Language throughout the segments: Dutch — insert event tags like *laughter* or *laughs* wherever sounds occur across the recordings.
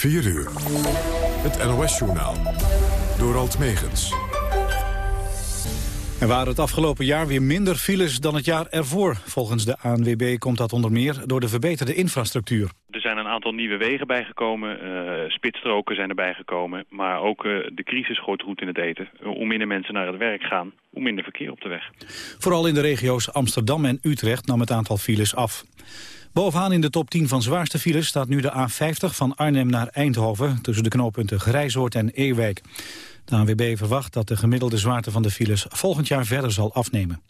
4 uur. Het NOS-journaal. Door Alt Megens. Er waren het afgelopen jaar weer minder files dan het jaar ervoor. Volgens de ANWB komt dat onder meer door de verbeterde infrastructuur. Er zijn een aantal nieuwe wegen bijgekomen, uh, spitsstroken zijn erbij gekomen. Maar ook uh, de crisis gooit roet in het eten. Hoe minder mensen naar het werk gaan, hoe minder verkeer op de weg. Vooral in de regio's Amsterdam en Utrecht nam het aantal files af. Bovenaan in de top 10 van zwaarste files staat nu de A50 van Arnhem naar Eindhoven... tussen de knooppunten Grijzoord en Ewijk. De ANWB verwacht dat de gemiddelde zwaarte van de files volgend jaar verder zal afnemen.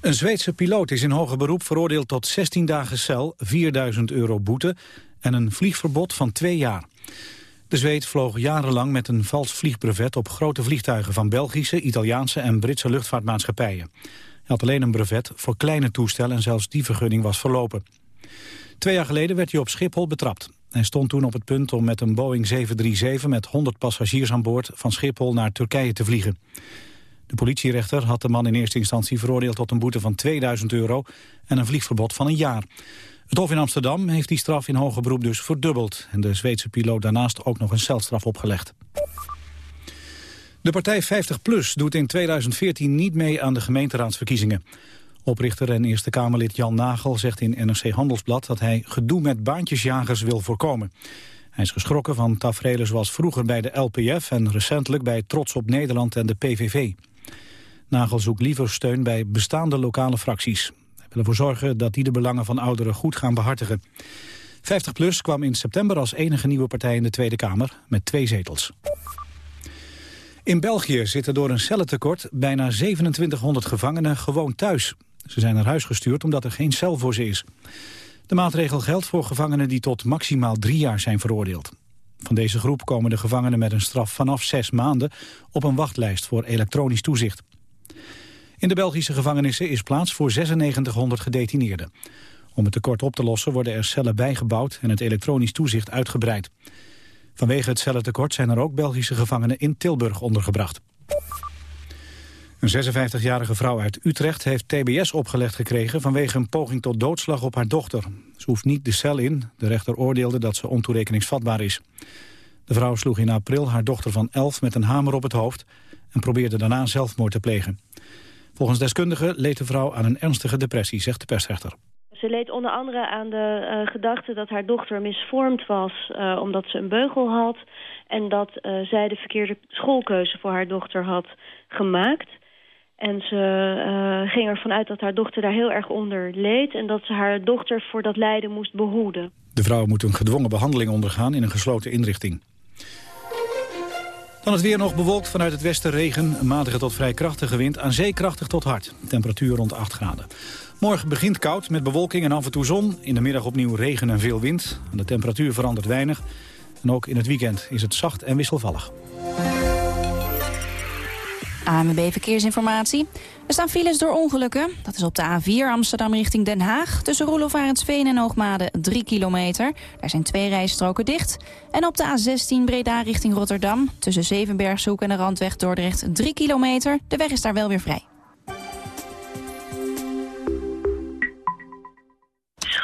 Een Zweedse piloot is in hoger beroep veroordeeld tot 16 dagen cel, 4000 euro boete en een vliegverbod van twee jaar. De Zweed vloog jarenlang met een vals vliegbrevet op grote vliegtuigen van Belgische, Italiaanse en Britse luchtvaartmaatschappijen. Hij had alleen een brevet voor kleine toestellen en zelfs die vergunning was verlopen. Twee jaar geleden werd hij op Schiphol betrapt. Hij stond toen op het punt om met een Boeing 737 met 100 passagiers aan boord van Schiphol naar Turkije te vliegen. De politierechter had de man in eerste instantie veroordeeld tot een boete van 2000 euro en een vliegverbod van een jaar. Het Hof in Amsterdam heeft die straf in hoger beroep dus verdubbeld en de Zweedse piloot daarnaast ook nog een celstraf opgelegd. De partij 50PLUS doet in 2014 niet mee aan de gemeenteraadsverkiezingen. Oprichter en Eerste Kamerlid Jan Nagel zegt in NRC Handelsblad... dat hij gedoe met baantjesjagers wil voorkomen. Hij is geschrokken van tafereelen zoals vroeger bij de LPF... en recentelijk bij Trots op Nederland en de PVV. Nagel zoekt liever steun bij bestaande lokale fracties. Hij wil ervoor zorgen dat die de belangen van ouderen goed gaan behartigen. 50PLUS kwam in september als enige nieuwe partij in de Tweede Kamer... met twee zetels. In België zitten door een cellentekort bijna 2700 gevangenen gewoon thuis. Ze zijn naar huis gestuurd omdat er geen cel voor ze is. De maatregel geldt voor gevangenen die tot maximaal drie jaar zijn veroordeeld. Van deze groep komen de gevangenen met een straf vanaf zes maanden op een wachtlijst voor elektronisch toezicht. In de Belgische gevangenissen is plaats voor 9600 gedetineerden. Om het tekort op te lossen worden er cellen bijgebouwd en het elektronisch toezicht uitgebreid. Vanwege het cellentekort zijn er ook Belgische gevangenen in Tilburg ondergebracht. Een 56-jarige vrouw uit Utrecht heeft tbs opgelegd gekregen... vanwege een poging tot doodslag op haar dochter. Ze hoeft niet de cel in. De rechter oordeelde dat ze ontoerekeningsvatbaar is. De vrouw sloeg in april haar dochter van 11 met een hamer op het hoofd... en probeerde daarna zelfmoord te plegen. Volgens deskundigen leed de vrouw aan een ernstige depressie, zegt de persrechter. Ze leed onder andere aan de uh, gedachte dat haar dochter misvormd was... Uh, omdat ze een beugel had... en dat uh, zij de verkeerde schoolkeuze voor haar dochter had gemaakt... En ze ging ervan uit dat haar dochter daar heel erg onder leed... en dat ze haar dochter voor dat lijden moest behoeden. De vrouw moet een gedwongen behandeling ondergaan in een gesloten inrichting. Dan het weer nog bewolkt vanuit het westen regen. Matige tot vrij krachtige wind, aan zee krachtig tot hard. Temperatuur rond 8 graden. Morgen begint koud met bewolking en af en toe zon. In de middag opnieuw regen en veel wind. De temperatuur verandert weinig. En ook in het weekend is het zacht en wisselvallig. AMB Verkeersinformatie. Er staan files door ongelukken. Dat is op de A4 Amsterdam richting Den Haag. Tussen Roelof en Hoogmade 3 kilometer. Daar zijn twee rijstroken dicht. En op de A16 Breda richting Rotterdam. Tussen Zevenbergshoek en de Randweg Dordrecht 3 kilometer. De weg is daar wel weer vrij.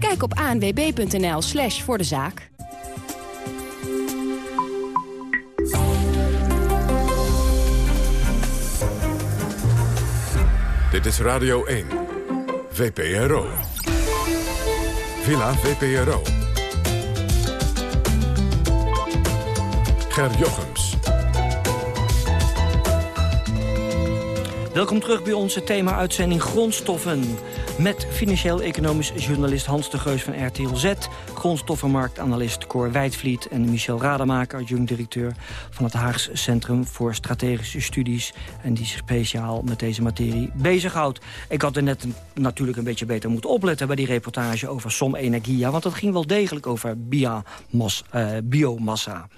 Kijk op anwb.nl slash voor de zaak. Dit is Radio 1. VPRO. Villa VPRO. Ger Jochems. Welkom terug bij onze thema-uitzending Grondstoffen. Met financieel-economisch journalist Hans de Geus van RTL Z... grondstoffenmarktanalist Cor Wijtvliet... en Michel Rademaker, adjunct-directeur van het Haags Centrum voor Strategische Studies... en die zich speciaal met deze materie bezighoudt. Ik had er net natuurlijk een beetje beter moeten opletten... bij die reportage over Som Energia... want dat ging wel degelijk over biomas, uh, biomassa.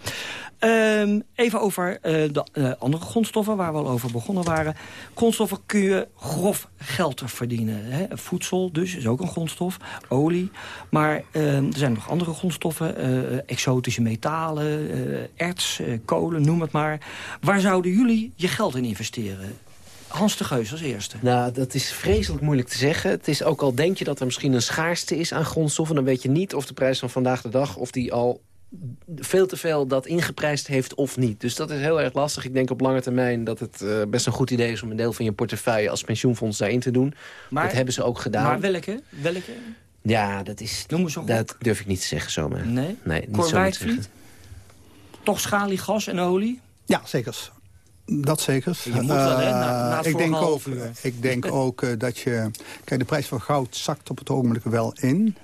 Um, even over uh, de uh, andere grondstoffen waar we al over begonnen waren. Grondstoffen kun je grof geld verdienen. Hè? Voedsel dus is ook een grondstof, olie. Maar uh, er zijn nog andere grondstoffen, exotische metalen, erts, kolen, noem het maar. Waar zouden jullie je geld in investeren? Hans de Geus als eerste. Nou, dat is vreselijk moeilijk te zeggen. Het is ook al denk je dat er misschien een schaarste is aan grondstoffen... dan weet je niet of de prijs van vandaag de dag... of die al veel te veel dat ingeprijsd heeft of niet. Dus dat is heel erg lastig. Ik denk op lange termijn dat het uh, best een goed idee is... om een deel van je portefeuille als pensioenfonds daarin te doen. Maar, dat hebben ze ook gedaan. Maar welke? welke? Ja, dat is... Noem eens dat durf ik niet te zeggen zomaar. Nee? Nee, niet zo te Toch schaliegas en olie? Ja, zeker. Dat zeker. Je moet wel, hè? Na, na ik, denk *laughs* ook, ik denk ook uh, dat je... Kijk, de prijs van goud zakt op het ogenblik wel in.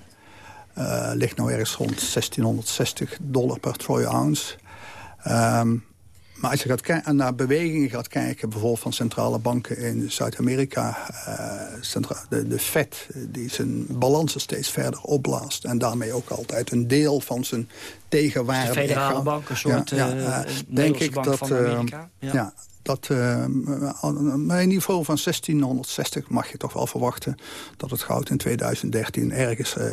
Uh, ligt nou ergens rond 1660 dollar per troy ounce. Um, maar als je gaat naar bewegingen gaat kijken... bijvoorbeeld van centrale banken in Zuid-Amerika... Uh, de, de Fed die zijn balansen steeds verder opblaast... en daarmee ook altijd een deel van zijn tegenwaarde... De federale bank, een soort ja, ja, uh, denk ik dat, van Amerika. ja. ja dat uh, bij een niveau van 1660 mag je toch wel verwachten... dat het goud in 2013 ergens uh,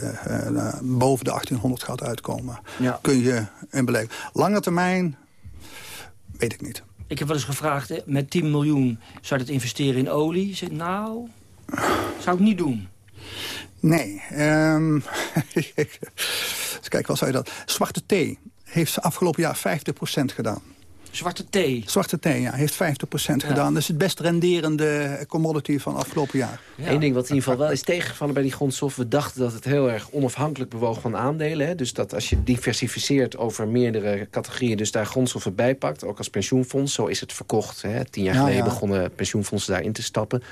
uh, boven de 1800 gaat uitkomen. Ja. Kun je in beleven. Lange termijn, weet ik niet. Ik heb wel eens gevraagd, met 10 miljoen zou je dat investeren in olie? Zeg, nou, zou ik niet doen. Nee. *laughs* Um, kijk, wat zou je dat... Zwarte thee heeft ze afgelopen jaar 50% gedaan. Zwarte thee? Zwarte thee, ja. Heeft 50% ja. gedaan. Dat is het best renderende commodity van afgelopen jaar. Ja. Eén ding wat in ieder geval wel is tegengevallen bij die grondstoffen... we dachten dat het heel erg onafhankelijk bewoog van aandelen. Hè? Dus dat als je diversificeert over meerdere categorieën... dus daar grondstoffen bij pakt, ook als pensioenfonds... zo is het verkocht. Hè? Tien jaar geleden begonnen pensioenfondsen daarin te stappen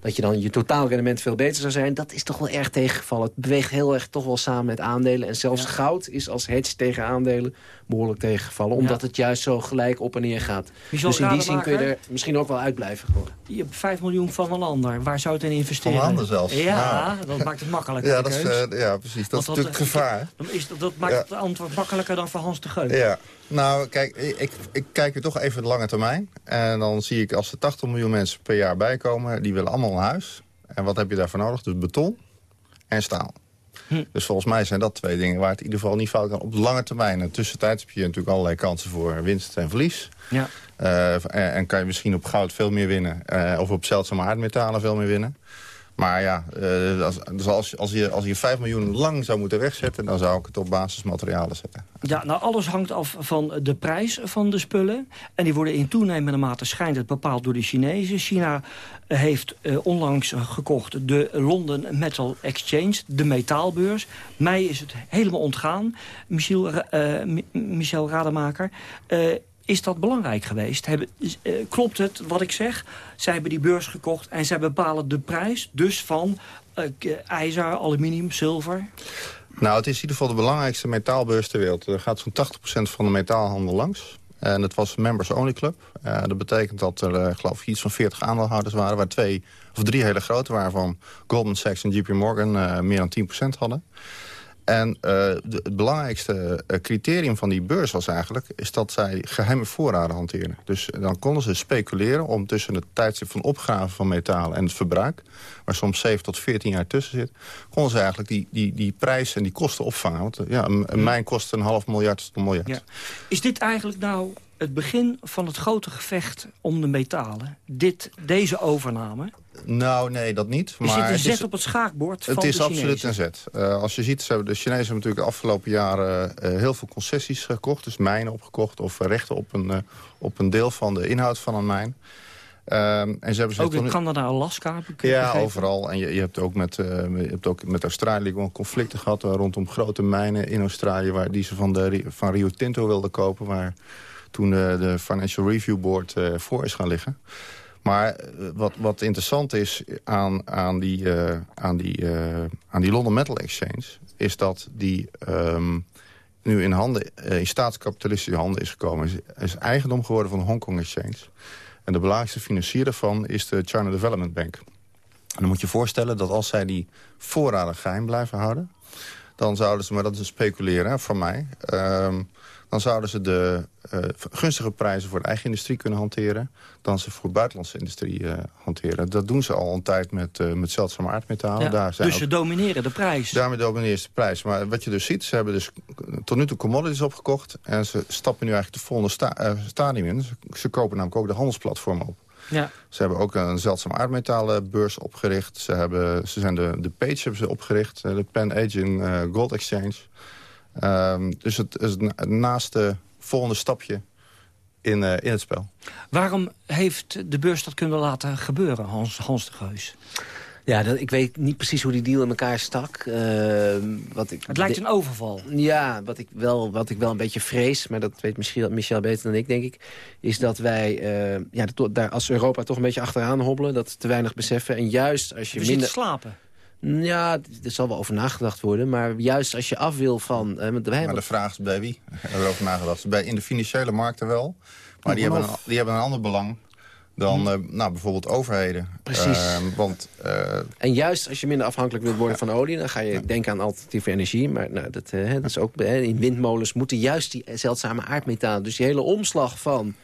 dat je dan je totaalrendement veel beter zou zijn... dat is toch wel erg tegengevallen. Het beweegt heel erg toch wel samen met aandelen. En zelfs goud is als hedge tegen aandelen behoorlijk tegengevallen. Omdat het juist zo gelijk op en neer gaat. dus in die zin kun je er misschien ook wel uitblijven. Je hebt 5 miljoen van een ander. Waar zou het in investeren? Van een ander zelfs. Ja, dat maakt het makkelijker. Ja, dat is, uh, ja precies. Dat is natuurlijk het gevaar. Is, dat maakt het antwoord makkelijker dan voor Hans de Geus. Ja. Nou, kijk, ik, ik kijk er toch even de lange termijn. En dan zie ik als er 80 miljoen mensen per jaar bijkomen... die willen allemaal een huis. En wat heb je daarvoor nodig? Dus beton en staal. Hm. Dus volgens mij zijn dat twee dingen waar het in ieder geval niet fout kan. Op de lange termijn. En tussentijds heb je natuurlijk allerlei kansen voor winst en verlies. Ja. Uh, en, kan je misschien op goud veel meer winnen. Uh, of op zeldzame aardmetalen veel meer winnen. Maar ja, uh, als, dus als, als, je, als je 5 miljoen lang zou moeten wegzetten... dan zou ik het op basismaterialen zetten. Ja, nou alles hangt af van de prijs van de spullen. En die worden in toenemende mate schijnt het bepaald door de Chinezen. China heeft uh, onlangs gekocht de London Metal Exchange, de metaalbeurs. Mij is het helemaal ontgaan, Michel, uh, Michel Rademaker. Is dat belangrijk geweest? Uh, klopt het wat ik zeg? Zij hebben die beurs gekocht en zij bepalen de prijs... dus van uh, ijzer, aluminium, zilver... Nou, het is in ieder geval de belangrijkste metaalbeurs ter wereld. Er gaat zo'n 80% van de metaalhandel langs. En het was members-only club. Uh, dat betekent dat er, geloof ik, iets van 40 aandeelhouders waren... waar twee of drie hele grote waren van Goldman Sachs en JP Morgan... Meer dan 10% hadden. En uh, het belangrijkste uh, criterium van die beurs was eigenlijk... is dat zij geheime voorraden hanteren. Dus dan konden ze speculeren om tussen het tijdstip van opgave van metalen... en het verbruik, waar soms 7 tot 14 jaar tussen zit... konden ze eigenlijk die, die, die prijs en die kosten opvangen. Want ja, een, een mijn kost een half miljard tot een miljard. Ja. Is dit eigenlijk nou het begin van het grote gevecht om de metalen? Dit, deze overname? Nou, nee, dat niet. Maar is dit een zet op het schaakbord Het is absoluut een zet. Uh, als je ziet, hebben de Chinezen hebben natuurlijk de afgelopen jaren uh, heel veel concessies gekocht. Dus mijnen opgekocht of rechten op een, uh, op een deel van de inhoud van een mijn. Um, en ze hebben ook in Canada, Alaska? Ja, overal. En je, je, hebt ook met, je hebt ook met Australië gewoon conflicten gehad... rondom grote mijnen in Australië... Waar die ze van, de, van Rio Tinto wilden kopen... waar toen de, Financial Review Board voor is gaan liggen. Maar eh, wat, wat interessant is aan, aan, die, eh, aan, die, eh, aan die London Metal Exchange... is dat die ehm, nu in, handen, eh, in staatskapitalistische handen is gekomen. Is, is eigendom geworden van de Hong Kong Exchange. En de belangrijkste financier daarvan is de China Development Bank. En dan moet je voorstellen dat als zij die voorraden geheim blijven houden... dan zouden ze, maar dat een speculeren van mij... ehm, dan zouden ze de eh, gunstige prijzen voor de eigen industrie kunnen hanteren... dan ze voor buitenlandse industrie eh, hanteren. Dat doen ze al een tijd met, eh, met zeldzame aardmetalen. Ja, Daar zijn dus ze domineren de prijs. Daarmee domineren ze de prijs. Maar wat je dus ziet, ze hebben dus tot nu toe commodities opgekocht... en ze stappen nu eigenlijk de volgende sta stadium in. Ze, ze kopen namelijk ook de handelsplatform op. Ja. Ze hebben ook een zeldzame aardmetalenbeurs opgericht. Ze, hebben, ze zijn de, de Page hebben ze opgericht, de Pan eh, Gold Exchange. Ehm, dus het is het naaste volgende stapje in, eh, in het spel. Waarom heeft de beurs dat kunnen laten gebeuren, Hans, Hans de Geus? Ja, dat, ik weet niet precies hoe die deal in elkaar stak. Ehm, wat ik Het lijkt een overval. Ja, wat ik, wel, wat ik wel een beetje vrees, maar dat weet Michel, Michel beter dan ik, denk ik... is dat wij eh, ja, dat- daar als Europa toch een beetje achteraan hobbelen... dat te weinig beseffen. En juist als je We minder... slapen. Ja, er zal wel over nagedacht worden. Maar juist als je af wil van... eh, Maar hebben- de vraag is bij wie? We erover nagedacht. Bij, in de financiële markten wel. Maar die hebben, een, die hebben een ander belang dan eh, nou, bijvoorbeeld overheden. Precies. Ehm, want eh, En juist als je minder afhankelijk wilt worden van olie... dan ga je denken aan alternatieve energie. Maar nou, dat, dat is ook, hè, in windmolens moeten juist die zeldzame aardmetalen... dus die hele omslag van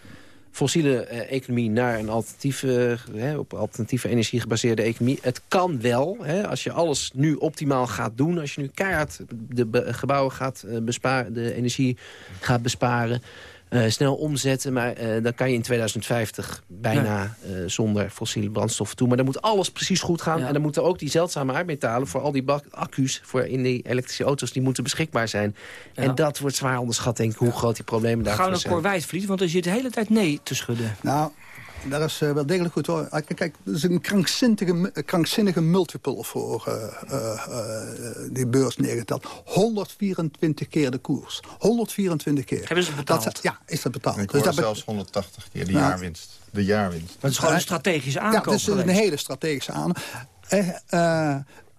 fossiele eh, economie naar een alternatieve, hè, op alternatieve energie gebaseerde economie. Het kan wel, hè, als je alles nu optimaal gaat doen. Als je nu keihard de gebouwen gaat eh, besparen, de energie gaat besparen. Eh, snel omzetten, maar eh, dan kan je in 2050 bijna eh, zonder fossiele brandstoffen toe. Maar dan moet alles precies goed gaan. En dan moeten ook die zeldzame aardmetalen voor al die bak- accu's voor in die elektrische auto's, die moeten beschikbaar zijn. Ja. En dat wordt zwaar onderschat, denk ik, hoe groot die problemen daarvoor Gauw naar zijn. Cor Wijtvliet, want er zit de hele tijd nee te schudden. Nou, dat is eh, wel degelijk goed hoor. Kijk, dat is een krankzinnige, mu- krankzinnige multiple voor eh, eh, eh, die beurs neergeteld. 124 keer de koers. 124 keer. Hebben ze betaald? Dat, ja, is dat betaald. ik Dus hoor dat zelfs 180 keer de Ja. jaarwinst. De jaarwinst. Dat is gewoon een strategische Ja, aankoop het is een geweest. hele strategische aan. Eh, eh,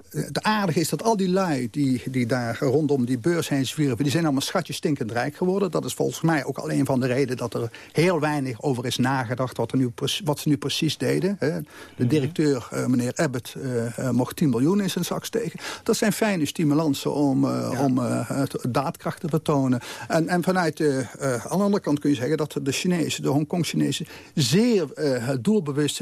het aardige is dat al die lui die, die daar rondom die beurs heen zwierven... die zijn allemaal schatjes stinkend rijk geworden. Dat is volgens mij ook al een van de redenen dat er heel weinig over is nagedacht... wat, er nu, wat ze nu precies deden. Hè. De directeur, eh, meneer Abbott, eh, eh, mocht 10 miljoen in zijn zak steken. Dat zijn fijne stimulansen om, om daadkracht te vertonen. En, en vanuit de, aan de andere kant kun je zeggen dat de Chinezen, de Hongkong-Chinezen... zeer doelbewust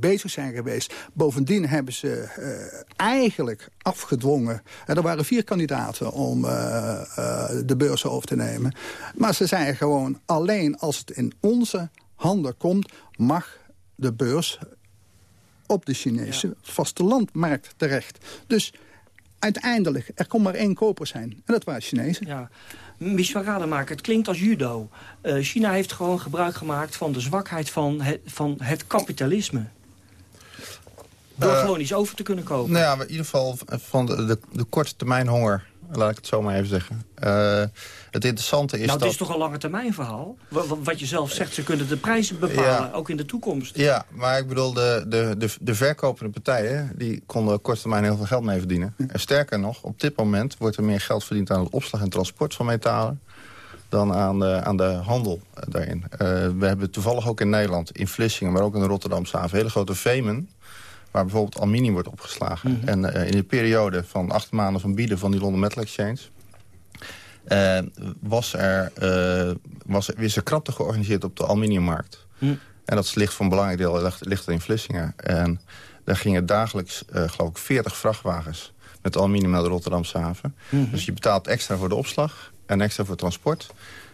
bezig zijn geweest. Bovendien hebben ze eh, eigenlijk afgedwongen... En er waren vier kandidaten om eh, eh, de beurs over te nemen. Maar ze zijn gewoon alleen als het in onze handen komt... mag de beurs op de Chinese vastelandmarkt terecht. Dus uiteindelijk, er kon maar één koper zijn. En dat waren Chinezen. Ja. Rademaker, het klinkt als judo. Eh, China heeft gewoon gebruik gemaakt van de zwakheid van het, van het kapitalisme. Door Eh, gewoon iets over te kunnen kopen. Nou ja, in ieder geval van de, de, de korte termijn honger. Laat ik het zo maar even zeggen. Eh, het interessante is nou, dat... het is toch een lange termijn verhaal? Wa- wa- Wat je zelf zegt, ze kunnen de prijzen bepalen, Ja. ook in de toekomst. Ja, maar ik bedoel, de, de, de, de verkopende partijen... die konden op korte termijn heel veel geld mee verdienen. En sterker nog, op dit moment wordt er meer geld verdiend... aan het opslag en transport van metalen... dan aan de, aan de handel eh, daarin. We hebben toevallig ook in Nederland, in Vlissingen... maar ook in de Rotterdamse haven, hele grote vemen... waar bijvoorbeeld aluminium wordt opgeslagen. Mhm. En eh, in de periode van acht maanden van bieden van die London Metal Exchange... eh, was er, eh, was er, is er krapte georganiseerd op de aluminiummarkt. Hm. En dat ligt voor een belangrijk deel ligt, ligt in Vlissingen. En daar gingen dagelijks, geloof ik, 40 vrachtwagens met aluminium naar de Rotterdamse haven. Mhm. Dus je betaalt extra voor de opslag en extra voor transport.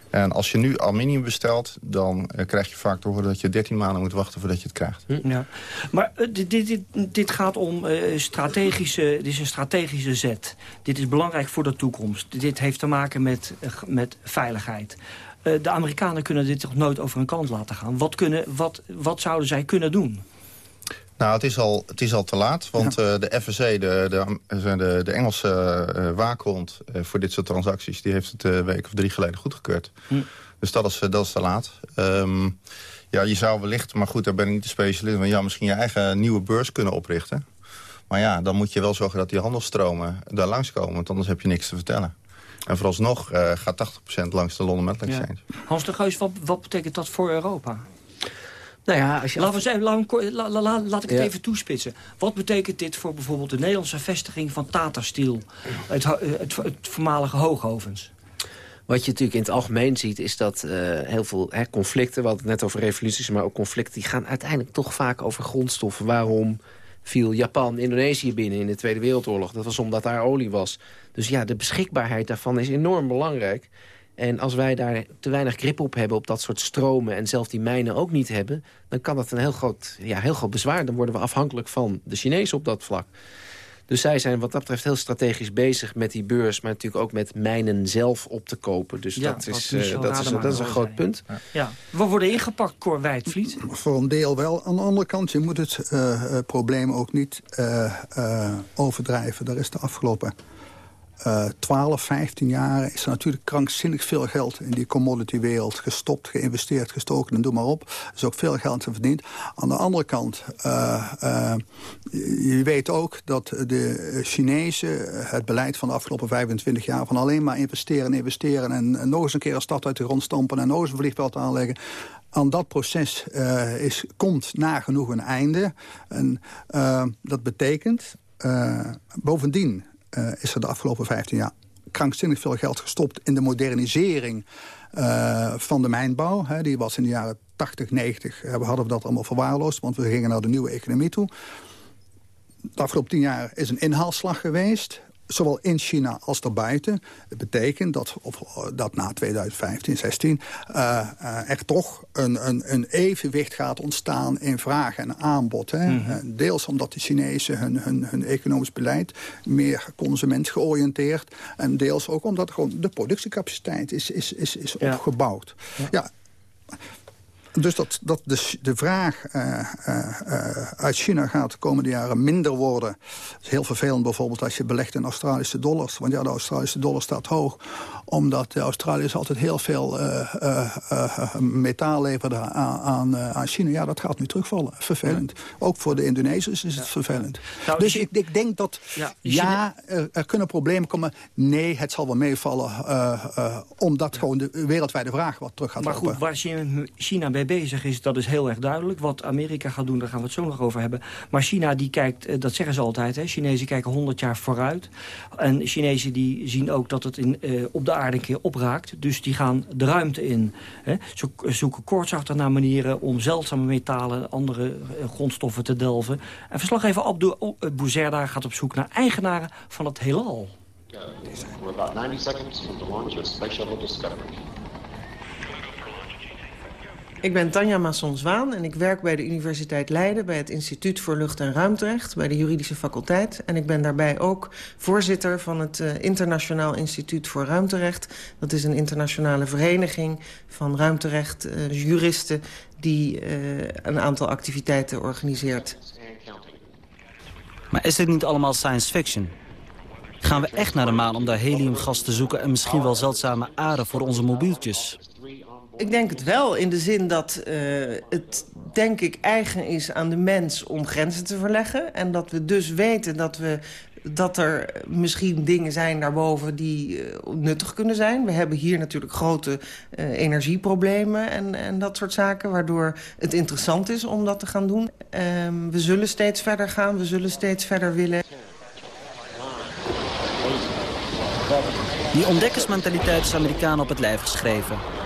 En als je nu aluminium bestelt, dan eh, krijg je vaak te horen dat je 13 maanden moet wachten voordat je het krijgt. Ja. Maar eh, dit, dit, dit, gaat om eh, strategische, dit is een strategische zet. Dit is belangrijk voor de toekomst. Dit heeft te maken met, met veiligheid. De Amerikanen kunnen dit toch nooit over hun kant laten gaan. Wat, kunnen, wat, wat zouden zij kunnen doen? Nou, het is al, het is al te laat, want eh, de FSC, de, de, de, de Engelse eh, waakhond eh, voor dit soort transacties... die heeft het een week of drie geleden goedgekeurd. Hm. Dus dat is, dat is te laat. Ehm, ja, je zou wellicht, maar goed, daar ben ik niet de specialist... maar ja, misschien je eigen nieuwe beurs kunnen oprichten. Maar ja, dan moet je wel zorgen dat die handelsstromen daar langskomen... want anders heb je niks te vertellen. En vooralsnog uh, gaat 80% langs de London Metal Exchange. Ja. Hans de Geus, wat, wat betekent dat voor Europa? Nou ja, als je laat, af... laat, la, la, la, laat ik het Ja. even toespitsen. Wat betekent dit voor bijvoorbeeld de Nederlandse vestiging van Tata Steel? Het, eh, het, het voormalige Hoogovens. Wat je natuurlijk in het algemeen ziet, is dat eh, heel veel hè, conflicten... we hadden het net over revoluties, maar ook conflicten... die gaan uiteindelijk toch vaak over grondstoffen. Waarom viel Japan Indonesië binnen in de Tweede Wereldoorlog? Dat was omdat daar olie was. Dus ja, de beschikbaarheid daarvan is enorm belangrijk. En als wij daar te weinig grip op hebben op dat soort stromen... en zelf die mijnen ook niet hebben... dan kan dat een heel groot, ja, heel groot bezwaar. Dan worden we afhankelijk van de Chinezen op dat vlak. Dus zij zijn wat dat betreft heel strategisch bezig met die beurs... maar natuurlijk ook met mijnen zelf op te kopen. Dus Ja, dat, is, eh, dat, is, dat is een groot punt. Ja. We worden ingepakt, Cor Wijdvliet. Voor een deel wel. Aan de andere kant, je moet het eh, eh, probleem ook niet eh, eh, overdrijven. Er is de afgelopen eh 12, 15 jaar... is er natuurlijk krankzinnig veel geld in die commodity-wereld gestopt, geïnvesteerd, gestoken en doe maar op. Er is ook veel geld verdiend. Aan de andere kant, eh, eh, je weet ook dat de Chinezen het beleid van de afgelopen 25 jaar... van alleen maar investeren, investeren en, nog eens een keer een stad uit de grond stampen... en nog eens een vliegveld aanleggen aan dat proces eh, is, komt nagenoeg een einde. En eh, dat betekent, eh, bovendien eh, is er de afgelopen 15 jaar krankzinnig veel geld gestopt in de modernisering eh, van de mijnbouw. Hè, die was in de jaren 80, 90, eh, we hadden we dat allemaal verwaarloosd, want we gingen naar de nieuwe economie toe. De afgelopen tien jaar is een inhaalslag geweest. Zowel in China als daarbuiten. Dat betekent dat, of, dat na 2015, 16 eh, eh, er toch een, een, een evenwicht gaat ontstaan in vraag en aanbod. Hè. Mhm. Eh, deels omdat de Chinezen hun, hun, hun economisch beleid meer consumentgeoriënteerd. En deels ook omdat gewoon de productiecapaciteit is, is, is, is Ja. opgebouwd. ja dus dat, dat de, de vraag eh, eh, eh, uit China gaat de komende jaren minder worden. Dat is heel vervelend bijvoorbeeld als je belegt in Australische dollars. Want ja, de Australische dollar staat hoog. Omdat de Australiërs altijd heel veel metaal leverden aan, aan, aan China. Ja, dat gaat nu terugvallen. Vervelend. Ook voor de Indonesiërs is het vervelend. Nou, dus ik, ik denk dat Ja, ja, er, er kunnen problemen komen. Nee, het zal wel meevallen. omdat gewoon de wereldwijde vraag wat terug gaat Maar lopen. goed, waar China, China mee bezig is, dat is heel erg duidelijk. Wat Amerika gaat doen, daar gaan we het zo nog over hebben. Maar China, die kijkt, eh, dat zeggen ze altijd, hè, Chinezen kijken 100 jaar vooruit. En Chinezen die zien ook dat het in, eh, op de aarde een keer opraakt. Dus die gaan de ruimte in. Hè. Zo, zoeken koortsachtig naar manieren om zeldzame metalen... en andere eh, grondstoffen te delven. En verslaggever Abdou eh, Bouzerda gaat op zoek naar eigenaren van het heelal. We're about 90 seconds from the launch of Space Shuttle Discovery. Ik ben Tanja Masson-Zwaan en ik werk bij de Universiteit Leiden... bij het Instituut voor Lucht- en Ruimterecht, bij de juridische faculteit. En ik ben daarbij ook voorzitter van het eh, Internationaal Instituut voor Ruimterecht. Dat is een internationale vereniging van ruimterecht, eh, juristen... die eh, een aantal activiteiten organiseert. Maar is dit niet allemaal science fiction? Gaan we echt naar de maan om daar heliumgas te zoeken... en misschien wel zeldzame aarde voor onze mobieltjes? Ik denk het wel, in de zin dat eh, het denk ik eigen is aan de mens om grenzen te verleggen. En dat we dus weten dat, we, dat er misschien dingen zijn daarboven die eh, nuttig kunnen zijn. We hebben hier natuurlijk grote eh, energieproblemen en, en dat soort zaken... waardoor het interessant is om dat te gaan doen. Ehm, we zullen steeds verder gaan, we zullen steeds verder willen. Die ontdekkersmentaliteit is Amerikanen op het lijf geschreven.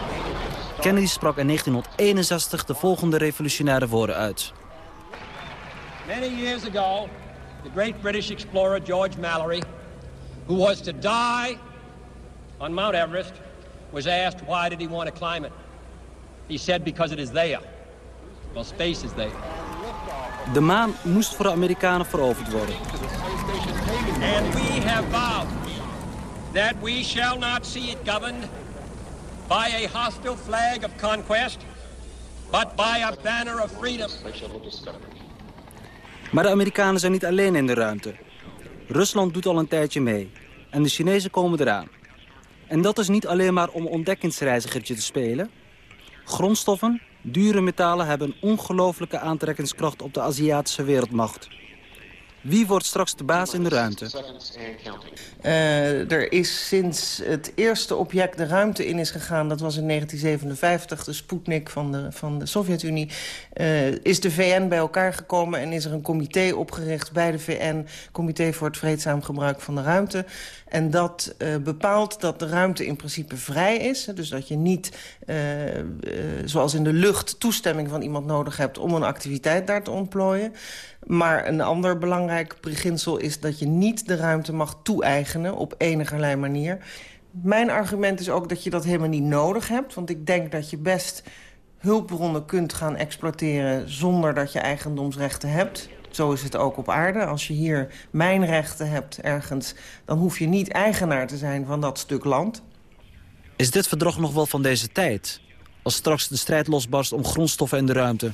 Kennedy sprak in 1961 de volgende revolutionaire woorden uit. Many years ago, the great British explorer George Mallory, who was to die on Mount Everest, was asked why did he want to climb it. He said because it is there. Well, space is there. De maan moest voor de Amerikanen veroverd worden. And we have vowed that we shall not see it governed by a hostile flag of conquest, but by a banner of freedom. Maar de Amerikanen zijn niet alleen in de ruimte. Rusland doet al een tijdje mee. En de Chinezen komen eraan. En dat is niet alleen maar om ontdekkingsreizigertje te spelen. Grondstoffen, dure metalen hebben een ongelooflijke aantrekkingskracht op de Aziatische wereldmacht. Wie wordt straks de baas in de ruimte? Uh, er is sinds het eerste object de ruimte in is gegaan... dat was in 1957, de Sputnik van de, van de Sovjet-Unie... Uh, is de VN bij elkaar gekomen en is er een comité opgericht bij de VN... Comité voor het Vreedzaam Gebruik van de Ruimte... En dat uh, bepaalt dat de ruimte in principe vrij is. Dus dat je niet, zoals in de lucht, toestemming van iemand nodig hebt... om een activiteit daar te ontplooien. Maar een ander belangrijk beginsel is dat je niet de ruimte mag toe-eigenen... op enigerlei manier. Mijn argument is ook dat je dat helemaal niet nodig hebt. Want ik denk dat je best hulpbronnen kunt gaan exploiteren... zonder dat je eigendomsrechten hebt... Zo is het ook op aarde. Als je hier mijnrechten hebt ergens... dan hoef je niet eigenaar te zijn van dat stuk land. Is dit verdrag nog wel van deze tijd? Als straks de strijd losbarst om grondstoffen in de ruimte...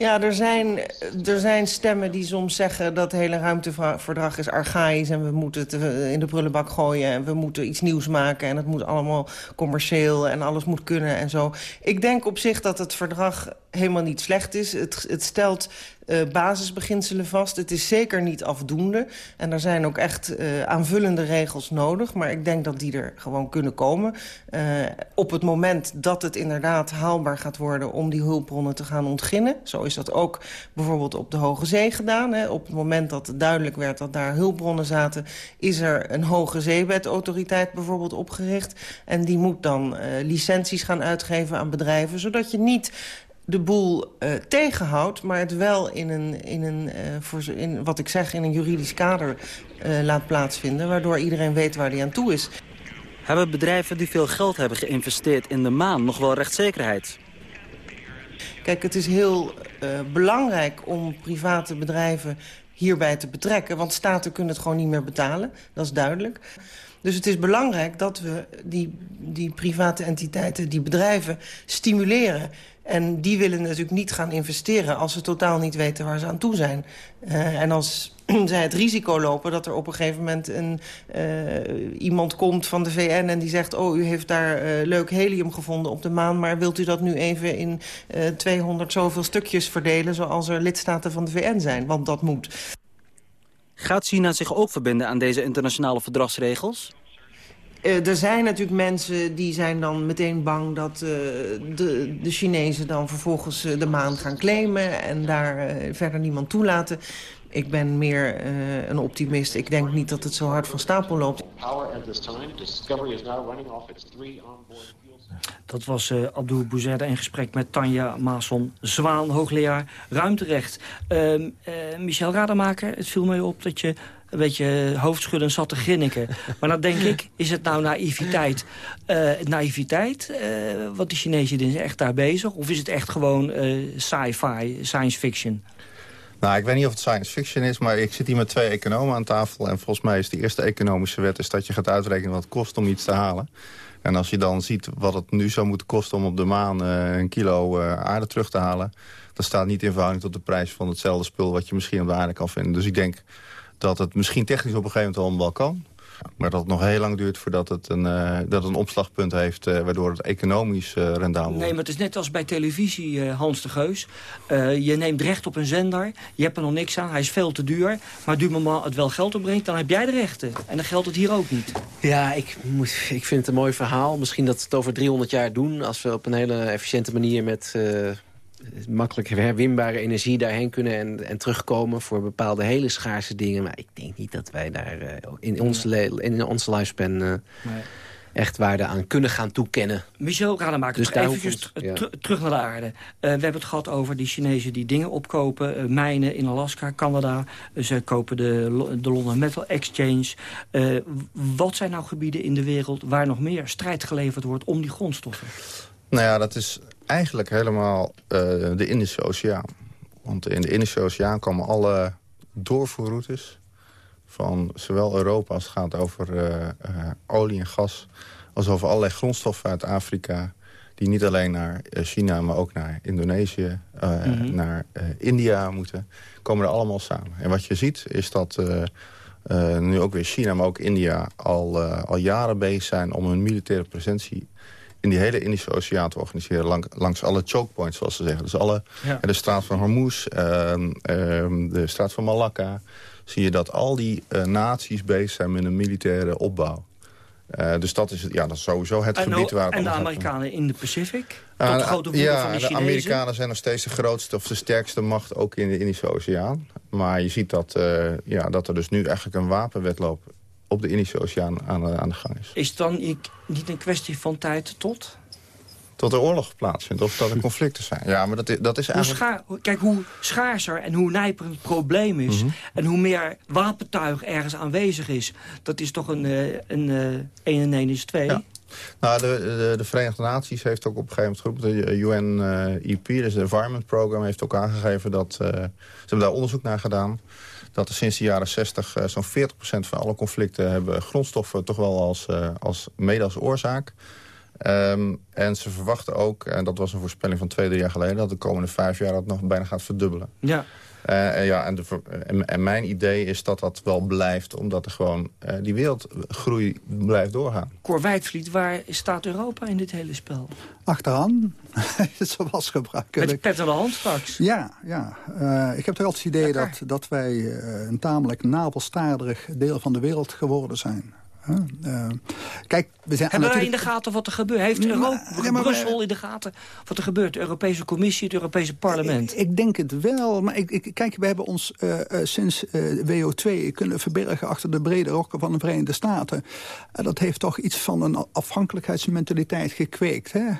Ja, er zijn, er zijn stemmen die soms zeggen dat het hele ruimteverdrag is archaïs... en we moeten het eh, in de prullenbak gooien en we moeten iets nieuws maken... en het moet allemaal commercieel en alles moet kunnen en zo. Ik denk op zich dat het verdrag helemaal niet slecht is. Het, het stelt uh, basisbeginselen vast. Het is zeker niet afdoende. En er zijn ook echt uh, aanvullende regels nodig. Maar ik denk dat die er gewoon kunnen komen. Uh, op het moment dat het inderdaad haalbaar gaat worden... om die hulpbronnen te gaan ontginnen. Zo is dat ook bijvoorbeeld op de Hoge Zee gedaan. Hè. Op het moment dat het duidelijk werd dat daar hulpbronnen zaten... is er een Hoge Zeewetautoriteit bijvoorbeeld opgericht. En die moet dan licenties gaan uitgeven aan bedrijven... zodat je niet de boel uh, tegenhoudt... maar het wel in een, in een uh, voor, in, wat ik zeg, in een juridisch kader uh, laat plaatsvinden... waardoor iedereen weet waar die aan toe is. Hebben bedrijven die veel geld hebben geïnvesteerd in de maan nog wel rechtszekerheid? Kijk, het is heel belangrijk om private bedrijven hierbij te betrekken... want staten kunnen het gewoon niet meer betalen, dat is duidelijk... Dus het is belangrijk dat we die, die private entiteiten, die bedrijven, stimuleren. En die willen natuurlijk niet gaan investeren als ze totaal niet weten waar ze aan toe zijn. Uh, en als *clears throat* zij het risico lopen dat er op een gegeven moment een, uh, iemand komt van de VN... en die zegt, oh, u heeft daar uh, leuk helium gevonden op de maan... maar wilt u dat nu even in 200 zoveel stukjes verdelen... zoals er lidstaten van de VN zijn? Want dat moet. Gaat China zich ook verbinden aan deze internationale verdragsregels? Uh, er zijn natuurlijk mensen die zijn dan meteen bang dat uh, de, de Chinezen dan vervolgens uh, de maan gaan claimen en daar verder niemand toelaten. Ik ben meer een optimist. Ik denk niet dat het zo hard van stapel loopt. Dat was uh, Abdul Bouzerde in gesprek met Tanja Mason Zwaan, hoogleraar ruimterecht. Uh, uh, Michel Rademaker, het viel mij op dat je een beetje hoofdschudden zat te grinniken. *laughs* Maar dan denk ik, is het nou naïviteit? Uh, naïviteit, uh, wat de Chinezen zijn echt daar bezig? Of is het echt gewoon uh, sci-fi, science fiction? Nou, ik weet niet of het science fiction is, maar ik zit hier met twee economen aan tafel. En volgens mij is de eerste economische wet is dat je gaat uitrekenen wat het kost om iets te halen. En als je dan ziet wat het nu zou moeten kosten om op de maan uh, een kilo uh, aarde terug te halen... dat staat niet in verhouding tot de prijs van hetzelfde spul wat je misschien op de aarde kan vinden. Dus ik denk dat het misschien technisch op een gegeven moment al wel kan. Maar dat het nog heel lang duurt voordat het een, uh, dat het een opslagpunt heeft... Uh, waardoor het economisch uh, rendabel wordt. Nee, maar het is net als bij televisie, Hans de Geus. je neemt recht op een zender, je hebt er nog niks aan, hij is veel te duur. Maar duur moment het wel geld opbrengt, dan heb jij de rechten. En dan geldt het hier ook niet. Ja, ik, moet, ik vind het een mooi verhaal. Misschien dat we het over 300 jaar doen... als we op een hele efficiënte manier met makkelijk herwinbare energie daarheen kunnen en, en terugkomen voor bepaalde hele schaarse dingen. Maar ik denk niet dat wij daar uh, in, onze in onze lifespan uh, nee. echt waarde aan kunnen gaan toekennen. Michel Rademaker, dus even ja. terug naar de aarde. Uh, we hebben het gehad over die Chinezen die dingen opkopen. mijnen in Alaska, Canada. ze kopen de, de London Metal Exchange. wat zijn nou gebieden in de wereld waar nog meer strijd geleverd wordt om die grondstoffen? Nou ja, dat is eigenlijk helemaal uh, de Indische Oceaan. Want in de Indische Oceaan komen alle doorvoerroutes... van zowel Europa als het gaat over uh, uh, olie en gas... als over allerlei grondstoffen uit Afrika... die niet alleen naar China, maar ook naar Indonesië, mm -hmm. naar India moeten... komen er allemaal samen. En wat je ziet is dat eh, nu ook weer China, maar ook India... al, eh, al jaren bezig zijn om hun militaire presentie in die hele Indische Oceaan te organiseren... Lang, langs alle choke points, zoals ze zeggen. Dus alle, Ja. de straat van Hormuz, ehm, ehm, de straat van Malakka... zie je dat al die eh, naties bezig zijn met een militaire opbouw. Eh, dus dat is, ja, dat is sowieso het En, gebied waar het en de gaat. Amerikanen in de Pacific? Tot grote woede ja, van de? Amerikanen zijn nog steeds de grootste of de sterkste macht ook in de Indische Oceaan. Maar je ziet dat, eh, ja, dat er dus nu eigenlijk een wapenwetloop op de Indische Oceaan aan, de- aan de gang is. Is het dan niet een kwestie van tijd tot? Tot er oorlog plaatsvindt of dat er conflicten zijn. Ja, maar dat is, dat is eigenlijk... hoe- kijk, hoe schaarser en hoe nijperend het probleem is... Mhm. en hoe meer wapentuig ergens aanwezig is... dat is toch een eh, een eh, 1 en 1 is 2. Nou, de, de, de Verenigde Naties heeft ook op een gegeven moment geroepen... de UN-EP, dus de Environment Program, heeft ook aangegeven dat... eh, ze hebben daar onderzoek naar gedaan... dat er sinds de jaren 60 eh, zo'n 40% van alle conflicten... hebben grondstoffen toch wel als, eh, als mede als oorzaak. Ehm, en ze verwachten ook, en dat was een voorspelling van twee, drie jaar geleden... dat de komende vijf jaar dat nog bijna gaat verdubbelen. Ja. Eh, en, ja, en, de, ver- en, en mijn idee is dat dat wel blijft... omdat er gewoon eh, die wereldgroei blijft doorgaan. Cor Wijtvliet, waar staat Europa in dit hele spel? Achteraan, *laughs* zoals gebruikelijk. Met pet aan de hand straks. Ja, ja. Eh, ik heb toch altijd het idee dat, dat wij eh, een tamelijk navelstaarderig deel van de wereld geworden zijn. Eh, kijk, we zijn Hebben wij in de gaten wat er gebeurt? Heeft Europa, nee, maar- Brussel in de gaten wat er gebeurt? De Europese Commissie, het Europese parlement? Ik denk het wel, maar ik, ik, kijk, we hebben ons eh, eh, sinds eh, WO2 kunnen verbergen achter de brede rokken van de Verenigde Staten. En dat heeft toch iets van een afhankelijkheidsmentaliteit gekweekt. Hè?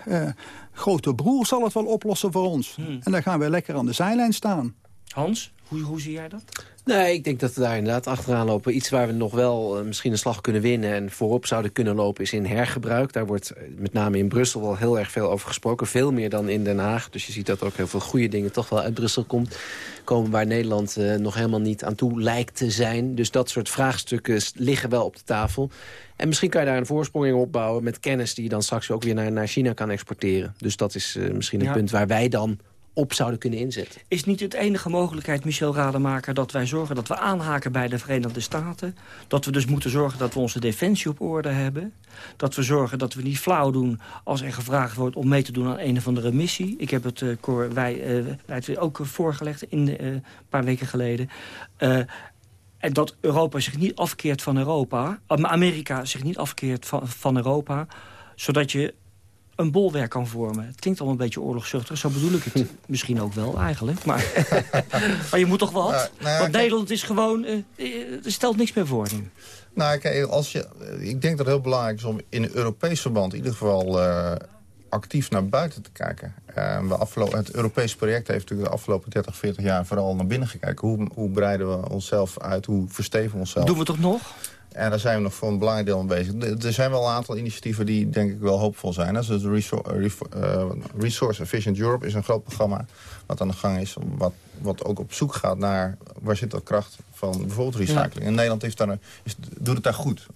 Grote broer zal het wel oplossen voor ons. En dan gaan we lekker aan de zijlijn staan. Hans, hoe, hoe zie jij dat? Nee, ik denk dat we daar inderdaad achteraan lopen. Iets waar we nog wel eh, misschien een slag kunnen winnen... en voorop zouden kunnen lopen is in hergebruik. Daar wordt eh, met name in Brussel wel heel erg veel over gesproken. Veel meer dan in Den Haag. Dus je ziet dat ook heel veel goede dingen toch wel uit Brussel komt, komen... waar Nederland eh, nog helemaal niet aan toe lijkt te zijn. Dus dat soort vraagstukken liggen wel op de tafel. En misschien kan je daar een voorsprong in opbouwen... met kennis die je dan straks ook weer naar, naar China kan exporteren. Dus dat is misschien een punt waar wij dan op zouden kunnen inzetten. Is niet het enige mogelijkheid, Michel Rademaker... dat wij zorgen dat we aanhaken bij de Verenigde Staten? Dat we dus moeten zorgen dat we onze defensie op orde hebben? Dat we zorgen dat we niet flauw doen als er gevraagd wordt... om mee te doen aan een of andere missie? Ik heb het uh, wij, uh, wij ook voorgelegd in, uh, een paar weken geleden... En dat Europa zich niet afkeert van Europa... Amerika zich niet afkeert van, van Europa... zodat je een bolwerk kan vormen. Het klinkt al een beetje oorlogszuchtig, zo bedoel ik het *laughs* misschien ook wel eigenlijk. Maar, *laughs* maar je moet toch wat? Nou ja, Want Nederland is gewoon, uh, er stelt niks meer voor nu. Nou, kijk, als je, ik denk dat het heel belangrijk is om in een Europees verband... in ieder geval uh, actief naar buiten te kijken. Uh, we afgelopen, het Europese project heeft natuurlijk de afgelopen 30, 40 jaar... vooral naar binnen gekeken. Hoe, hoe breiden we onszelf uit? Hoe versteven we onszelf? Doen we toch nog? En daar zijn we nog voor een belangrijk deel mee bezig. Er zijn wel een aantal initiatieven die denk ik wel hoopvol zijn. Dus het Resource, Resource Efficient Europe is een groot programma wat aan de gang is. Wat, wat ook op zoek gaat naar waar zit de kracht van bijvoorbeeld recycling. Ja. En Nederland heeft daar een, is, doet het daar goed.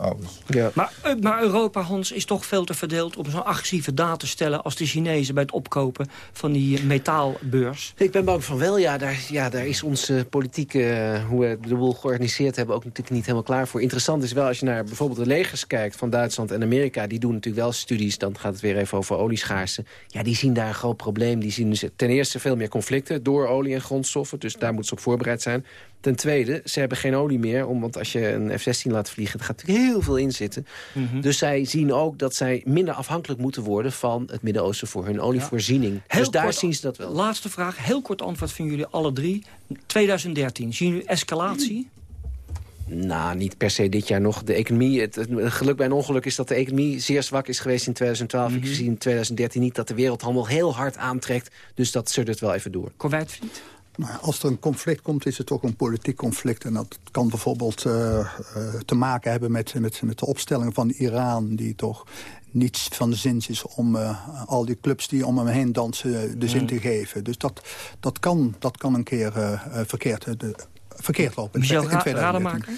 Ja. Maar, uh, maar Europa, Hans, is toch veel te verdeeld om zo'n agressieve daad te stellen... als de Chinezen bij het opkopen van die metaalbeurs? Ik ben bang van wel, ja. Daar, ja, daar is onze politiek, uh, hoe we de boel georganiseerd hebben... ook natuurlijk niet helemaal klaar voor. Interessant is wel als je naar bijvoorbeeld de legers kijkt van Duitsland en Amerika... die doen natuurlijk wel studies, dan gaat het weer even over olieschaarste. Ja, die zien daar een groot probleem. Die zien dus ten eerste veel meer conflicten door olie en grondstoffen. Dus daar moeten ze op voorbereid zijn. Ten tweede, ze hebben geen olie meer. Want als je een F-16 laat vliegen, er gaat natuurlijk heel veel in zitten. Mm -hmm. Dus zij zien ook dat zij minder afhankelijk moeten worden... van het Midden-Oosten voor hun olievoorziening. Ja. Dus daar kort, zien ze dat wel. Laatste vraag, heel kort antwoord van jullie alle drie. 2013, zien jullie escalatie? Nou, niet per se dit jaar nog. De economie, het, het, geluk bij een ongeluk is dat de economie zeer zwak is geweest in 2012. Mm -hmm. Ik zie in 2013 niet dat de wereldhandel heel hard aantrekt. Dus dat suddert wel even door. Corwijtvliet? Nou, als er een conflict komt, is het ook een politiek conflict. En dat kan bijvoorbeeld uh, uh, te maken hebben met, met, met de opstelling van Iran... die toch niets van de zins is om uh, al die clubs die om hem heen dansen de zin mm. te geven. Dus dat, dat, kan, dat kan een keer verkeerd, de, verkeerd lopen. Michel in 2013. Rademaker?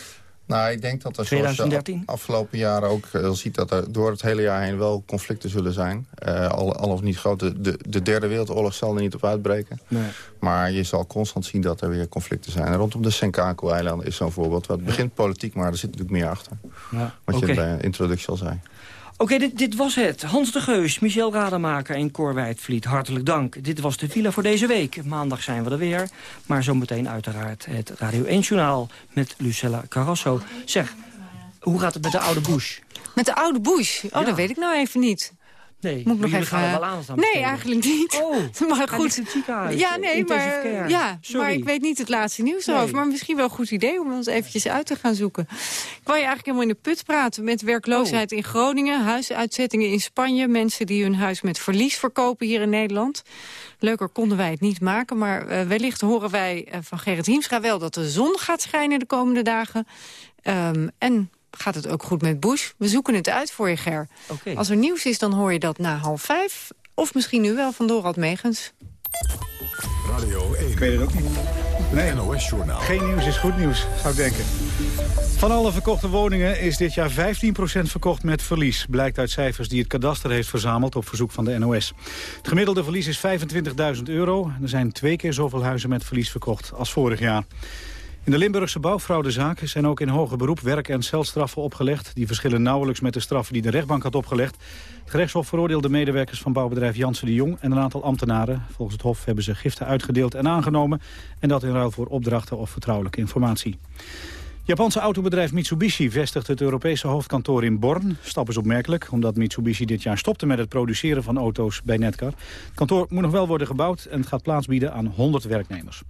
Nou, ik denk dat er zoals je 2013? af- afgelopen jaren ook eh, ziet... dat er door het hele jaar heen wel conflicten zullen zijn. Eh, al, al of niet grote. De, de derde wereldoorlog zal er niet op uitbreken. Nee. Maar je zal constant zien dat er weer conflicten zijn. En rondom de Senkaku-eilanden is zo'n voorbeeld. Het begint politiek, maar er zit natuurlijk meer achter. Ja. Wat je bij de introductie al zei. Oké, dit, dit was het. Hans de Geus, Michel Rademaker en Cor Wijtvliet, hartelijk dank. Dit was de villa voor deze week. Maandag zijn we er weer. Maar zometeen uiteraard het Radio 1-journaal met Lucella Carrasso. Zeg, hoe gaat het met de oude Bush? Met de oude Bush? Oh, dat weet ik nou even niet. Nee, Moet ik nog even... gaan er wel aandacht aan Nee, eigenlijk niet. Oh, *laughs* maar goed. het ziekenhuis. Ja, nee, Intensive maar, care. ja, Sorry. maar ik weet niet het laatste nieuws Nee. erover. Maar misschien wel een goed idee om ons eventjes uit te gaan zoeken. Ik wou je eigenlijk helemaal in de put praten met werkloosheid Oh. in Groningen... huisuitzettingen in Spanje, mensen die hun huis met verlies verkopen hier in Nederland. Leuker konden wij het niet maken, maar eh, wellicht horen wij eh, van Gerrit Hiemstra wel... dat de zon gaat schijnen de komende dagen. Ehm, en gaat het ook goed met Bush? We zoeken het uit voor je, Ger. Als er nieuws is, dan hoor je dat na half vijf. Of misschien nu wel van Dorald Megens. Radio 1. Ik weet het ook niet. Nee. NOS-journaal. Geen nieuws is goed nieuws, zou ik denken. Van alle verkochte woningen is dit jaar 15% verkocht met verlies. Blijkt uit cijfers die het kadaster heeft verzameld op verzoek van de NOS. Het gemiddelde verlies is 25.000 euro. Er zijn twee keer zoveel huizen met verlies verkocht als vorig jaar. In de Limburgse bouwfraudezaak zijn ook in hoger beroep werk- en celstraffen opgelegd. Die verschillen nauwelijks met de straffen die de rechtbank had opgelegd. Het gerechtshof veroordeelde medewerkers van bouwbedrijf Jansen de Jong en een aantal ambtenaren. Volgens het hof hebben ze giften uitgedeeld en aangenomen. En dat in ruil voor opdrachten of vertrouwelijke informatie. Japanse autobedrijf Mitsubishi vestigt het Europese hoofdkantoor in Born. Stap is opmerkelijk, omdat Mitsubishi dit jaar stopte met het produceren van auto's bij Netcar. Het kantoor moet nog wel worden gebouwd en het gaat plaats bieden aan 100 werknemers.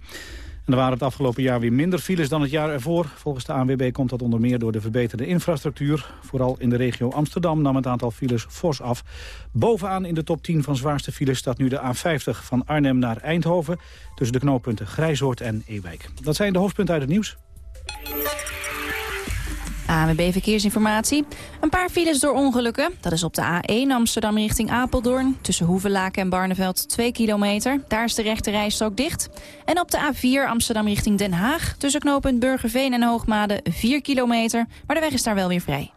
En er waren het afgelopen jaar weer minder files dan het jaar ervoor. Volgens de ANWB komt dat onder meer door de verbeterde infrastructuur. Vooral in de regio Amsterdam nam het aantal files fors af. Bovenaan in de top 10 van zwaarste files staat nu de A50 van Arnhem naar Eindhoven... tussen de knooppunten Grijzoord en Ewijk. Dat zijn de hoofdpunten uit het nieuws. ANWB Verkeersinformatie. Een paar files door ongelukken. Dat is op de A1 Amsterdam richting Apeldoorn. Tussen Hoevelaken en Barneveld 2 kilometer. Daar is de rechte rijstrook dicht. En op de A4 Amsterdam richting Den Haag. Tussen knooppunt Burgerveen en Hoogmade 4 kilometer. Maar de weg is daar wel weer vrij.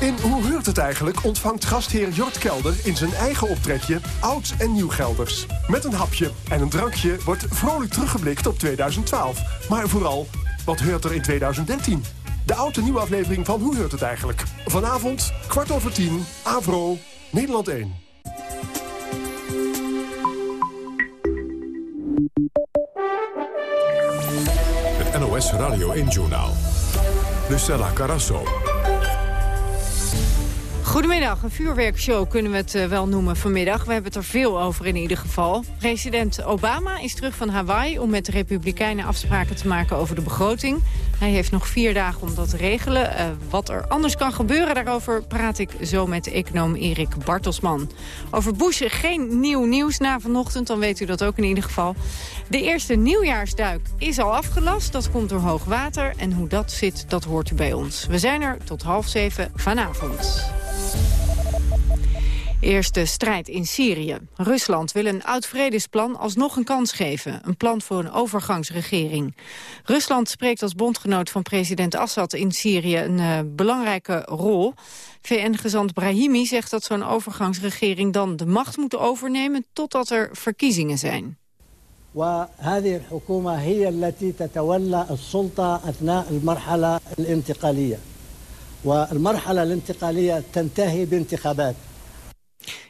In Hoe Heurt het eigenlijk ontvangt gastheer Jort Kelder in zijn eigen optrekje Oud en Nieuw Gelders. Met een hapje en een drankje wordt vrolijk teruggeblikt op 2012. Maar vooral, wat heurt er in 2013? De oud en nieuwe aflevering van Hoe Heurt het eigenlijk? Vanavond, kwart over tien, Avro, Nederland 1. Het NOS Radio 1-journaal. Lucella Carrasso. Goedemiddag, een vuurwerkshow kunnen we het eh, wel noemen vanmiddag. We hebben het er veel over in ieder geval. President Obama is terug van Hawaii om met de Republikeinen afspraken te maken over de begroting. Hij heeft nog vier dagen om dat te regelen. Eh, wat er anders kan gebeuren, daarover praat ik zo met econoom Erik Bartelsman. Over Bush geen nieuw nieuws na vanochtend, dan weet u dat ook in ieder geval. De eerste nieuwjaarsduik is al afgelast, dat komt door hoog water. En hoe dat zit, dat hoort u bij ons. We zijn er tot half zeven vanavond. Eerste strijd in Syrië. Rusland wil een oud-vredesplan alsnog een kans geven. Een plan voor een overgangsregering. Rusland spreekt als bondgenoot van president Assad in Syrië een uh, belangrijke rol. VN-gezant Brahimi zegt dat zo'n overgangsregering dan de macht moet overnemen totdat er verkiezingen zijn. وهذه الحكومة هي التي تتولى السلطة أثناء المرحلة الانتقالية والمرحلة الانتقالية تنتهي بانتخابات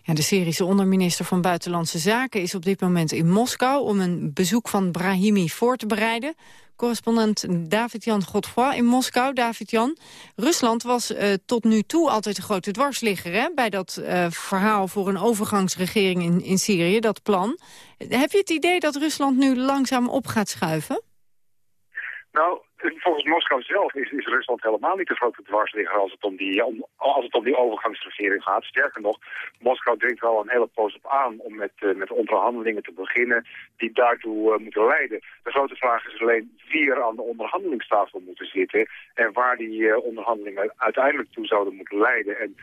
ja, de Syrische onderminister van Buitenlandse Zaken is op dit moment in Moskou om een bezoek van Brahimi voor te bereiden. Correspondent David-Jan Godfroy in Moskou. David-Jan, Rusland was uh, tot nu toe altijd een grote dwarsligger hè, bij dat uh, verhaal voor een overgangsregering in, in Syrië, dat plan. Heb je het idee dat Rusland nu langzaam op gaat schuiven? Nou, volgens Moskou zelf is, Rusland helemaal niet de grote dwarsligger als het, om die, om, als het om die overgangsregering gaat. Sterker nog, Moskou dringt er al een hele poos op aan om met, uh, met onderhandelingen te beginnen die daartoe uh, moeten leiden. De grote vraag is alleen wie er aan de onderhandelingstafel moeten zitten en waar die uh, onderhandelingen uiteindelijk toe zouden moeten leiden. En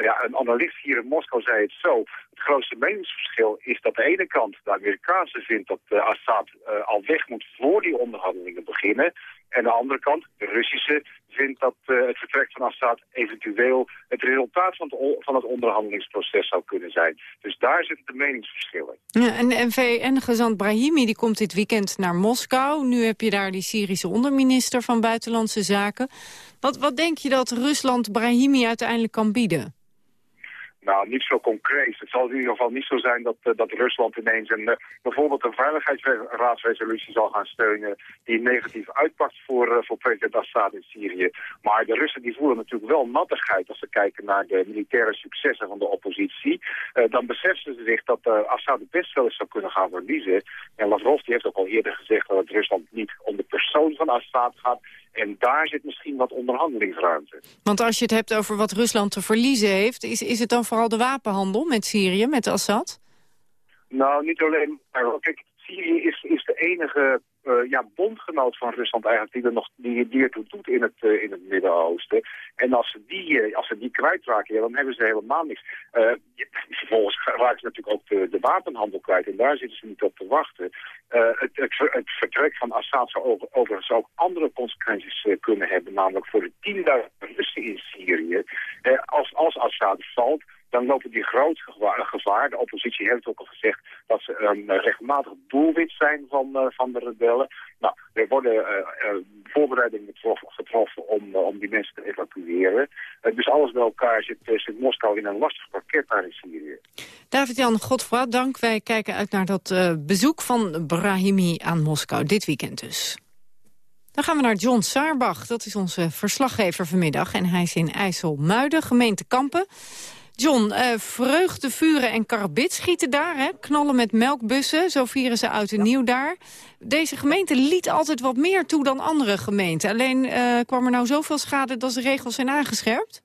ja, een analist hier in Moskou zei het zo. Het grootste meningsverschil is dat de ene kant, de Amerikaanse, vindt dat Assad al weg moet voor die onderhandelingen beginnen. En de andere kant, de Russische, vindt dat uh, het vertrek van Assad eventueel het resultaat van het, van het onderhandelingsproces zou kunnen zijn. Dus daar zitten de meningsverschillen. Ja, en VN-gezant Brahimi die komt dit weekend naar Moskou. Nu heb je daar die Syrische onderminister van Buitenlandse Zaken. Wat, wat denk je dat Rusland Brahimi uiteindelijk kan bieden? Nou, niet zo concreet. Het zal in ieder geval niet zo zijn dat, uh, dat Rusland ineens een, uh, bijvoorbeeld een veiligheidsraadsresolutie zal gaan steunen die negatief uitpakt voor, uh, voor president Assad in Syrië. Maar de Russen die voelen natuurlijk wel nattigheid als ze kijken naar de militaire successen van de oppositie. dan beseffen ze zich dat Assad het best wel eens zou kunnen gaan verliezen. En Lavrov die heeft ook al eerder gezegd dat het Rusland niet om de persoon van Assad gaat, en daar zit misschien wat onderhandelingsruimte. Want als je het hebt over wat Rusland te verliezen heeft... is, is het dan vooral de wapenhandel met Syrië, met Assad? Nou, niet alleen. Kijk, Syrië is, is de enige uh, ja, bondgenoot van Rusland eigenlijk die er nog die, die doet in het, uh, in het Midden-Oosten. En als ze die, uh, als ze die kwijtraken, ja, dan hebben ze helemaal niks. vervolgens *laughs* raken ze natuurlijk ook de, de, wapenhandel kwijt en daar zitten ze niet op te wachten. Het, het, het, vertrek van Assad zou over, overigens ook andere consequenties kunnen hebben, namelijk voor de 10.000 Russen in Syrië. als, als Assad valt, dan lopen die groot gevaar. De oppositie heeft ook al gezegd dat ze een uh, regelmatig doelwit zijn van, uh, van de rebellen. Nou, er worden voorbereidingen getroffen om, om die mensen te evacueren. dus alles bij elkaar zit, zit Moskou in een lastig pakket daar in Syrië. David-Jan Godfra, dank. Wij kijken uit naar dat bezoek van Brahimi aan Moskou dit weekend dus. Dan gaan we naar John Saarbach, dat is onze verslaggever vanmiddag. En hij is in IJsselmuiden, gemeente Kampen. John, uh, vreugde, vuren en karabit schieten daar, hè? knallen met melkbussen, zo vieren ze uit en nieuw daar. Deze gemeente liet altijd wat meer toe dan andere gemeenten. Alleen uh, kwam er nou zoveel schade dat de regels zijn aangescherpt?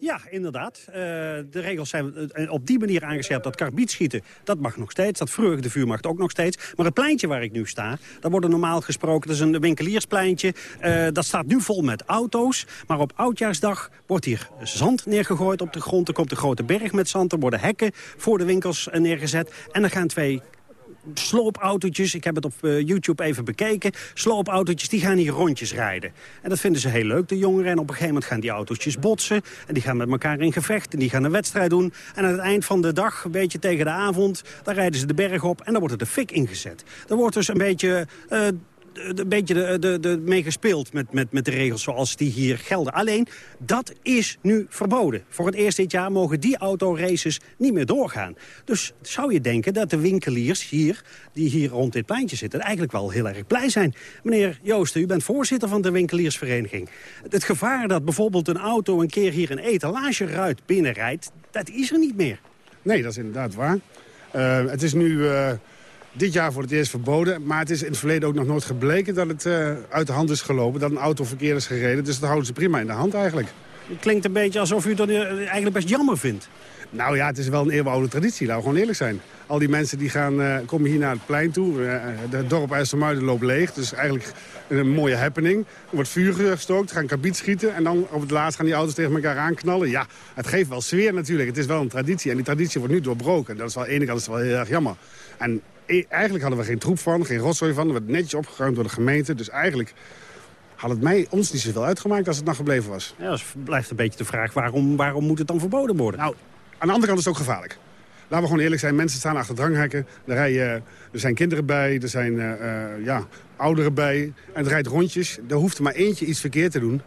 Ja, inderdaad. Uh, de regels zijn uh, op die manier aangescherpt dat karbietschieten, dat mag nog steeds. Dat vreugdevuur mag ook nog steeds. Maar het pleintje waar ik nu sta, daar wordt normaal gesproken... dat is een winkelierspleintje, uh, dat staat nu vol met auto's. Maar op Oudjaarsdag wordt hier zand neergegooid op de grond. Er komt een grote berg met zand, er worden hekken voor de winkels neergezet. En er gaan twee sloopautootjes, ik heb het op uh, YouTube even bekeken... sloopautootjes, die gaan hier rondjes rijden. En dat vinden ze heel leuk, de jongeren. En op een gegeven moment gaan die autootjes botsen. En die gaan met elkaar in gevecht. En die gaan een wedstrijd doen. En aan het eind van de dag, een beetje tegen de avond... dan rijden ze de berg op en dan wordt er de fik ingezet. Er wordt dus een beetje... Uh, een beetje de, de, mee gespeeld met, met, met de regels zoals die hier gelden. Alleen, dat is nu verboden. Voor het eerst dit jaar mogen die autoraces niet meer doorgaan. Dus zou je denken dat de winkeliers hier, die hier rond dit pleintje zitten... eigenlijk wel heel erg blij zijn. Meneer Joosten, u bent voorzitter van de winkeliersvereniging. Het gevaar dat bijvoorbeeld een auto een keer hier een etalageruit binnenrijdt... dat is er niet meer. Nee, dat is inderdaad waar. Uh, het is nu... Uh dit jaar voor het eerst verboden. Maar het is in het verleden ook nog nooit gebleken dat het uh, uit de hand is gelopen. Dat een auto verkeerd is gereden. Dus dat houden ze prima in de hand eigenlijk. Het klinkt een beetje alsof u dat eh, eigenlijk best jammer vindt. Nou ja, het is wel een eeuwenoude traditie, laten we gewoon eerlijk zijn. Al die mensen die gaan, uh, komen hier naar het plein toe. Uh, het dorp IJsselmuiden loopt leeg. Dus eigenlijk een mooie happening. Er wordt vuur gestookt, gaan kabiet schieten... en dan op het laatst gaan die auto's tegen elkaar aanknallen. Ja, het geeft wel sfeer natuurlijk. Het is wel een traditie en die traditie wordt nu doorbroken. Dat is wel ene kant is wel heel erg jammer. En eigenlijk hadden we geen troep van, geen rotzooi van. Er werd netjes opgeruimd door de gemeente. Dus eigenlijk had het mij, ons niet zoveel uitgemaakt als het nog gebleven was. Ja, dus blijft een beetje de vraag, waarom, waarom moet het dan verboden worden? Nou, aan de andere kant is het ook gevaarlijk. Laten we gewoon eerlijk zijn, mensen staan achter dranghekken. Er, rijden, er zijn kinderen bij, er zijn uh, uh, ja, ouderen bij. En het rijdt rondjes. Er hoeft er maar eentje iets verkeerd te doen.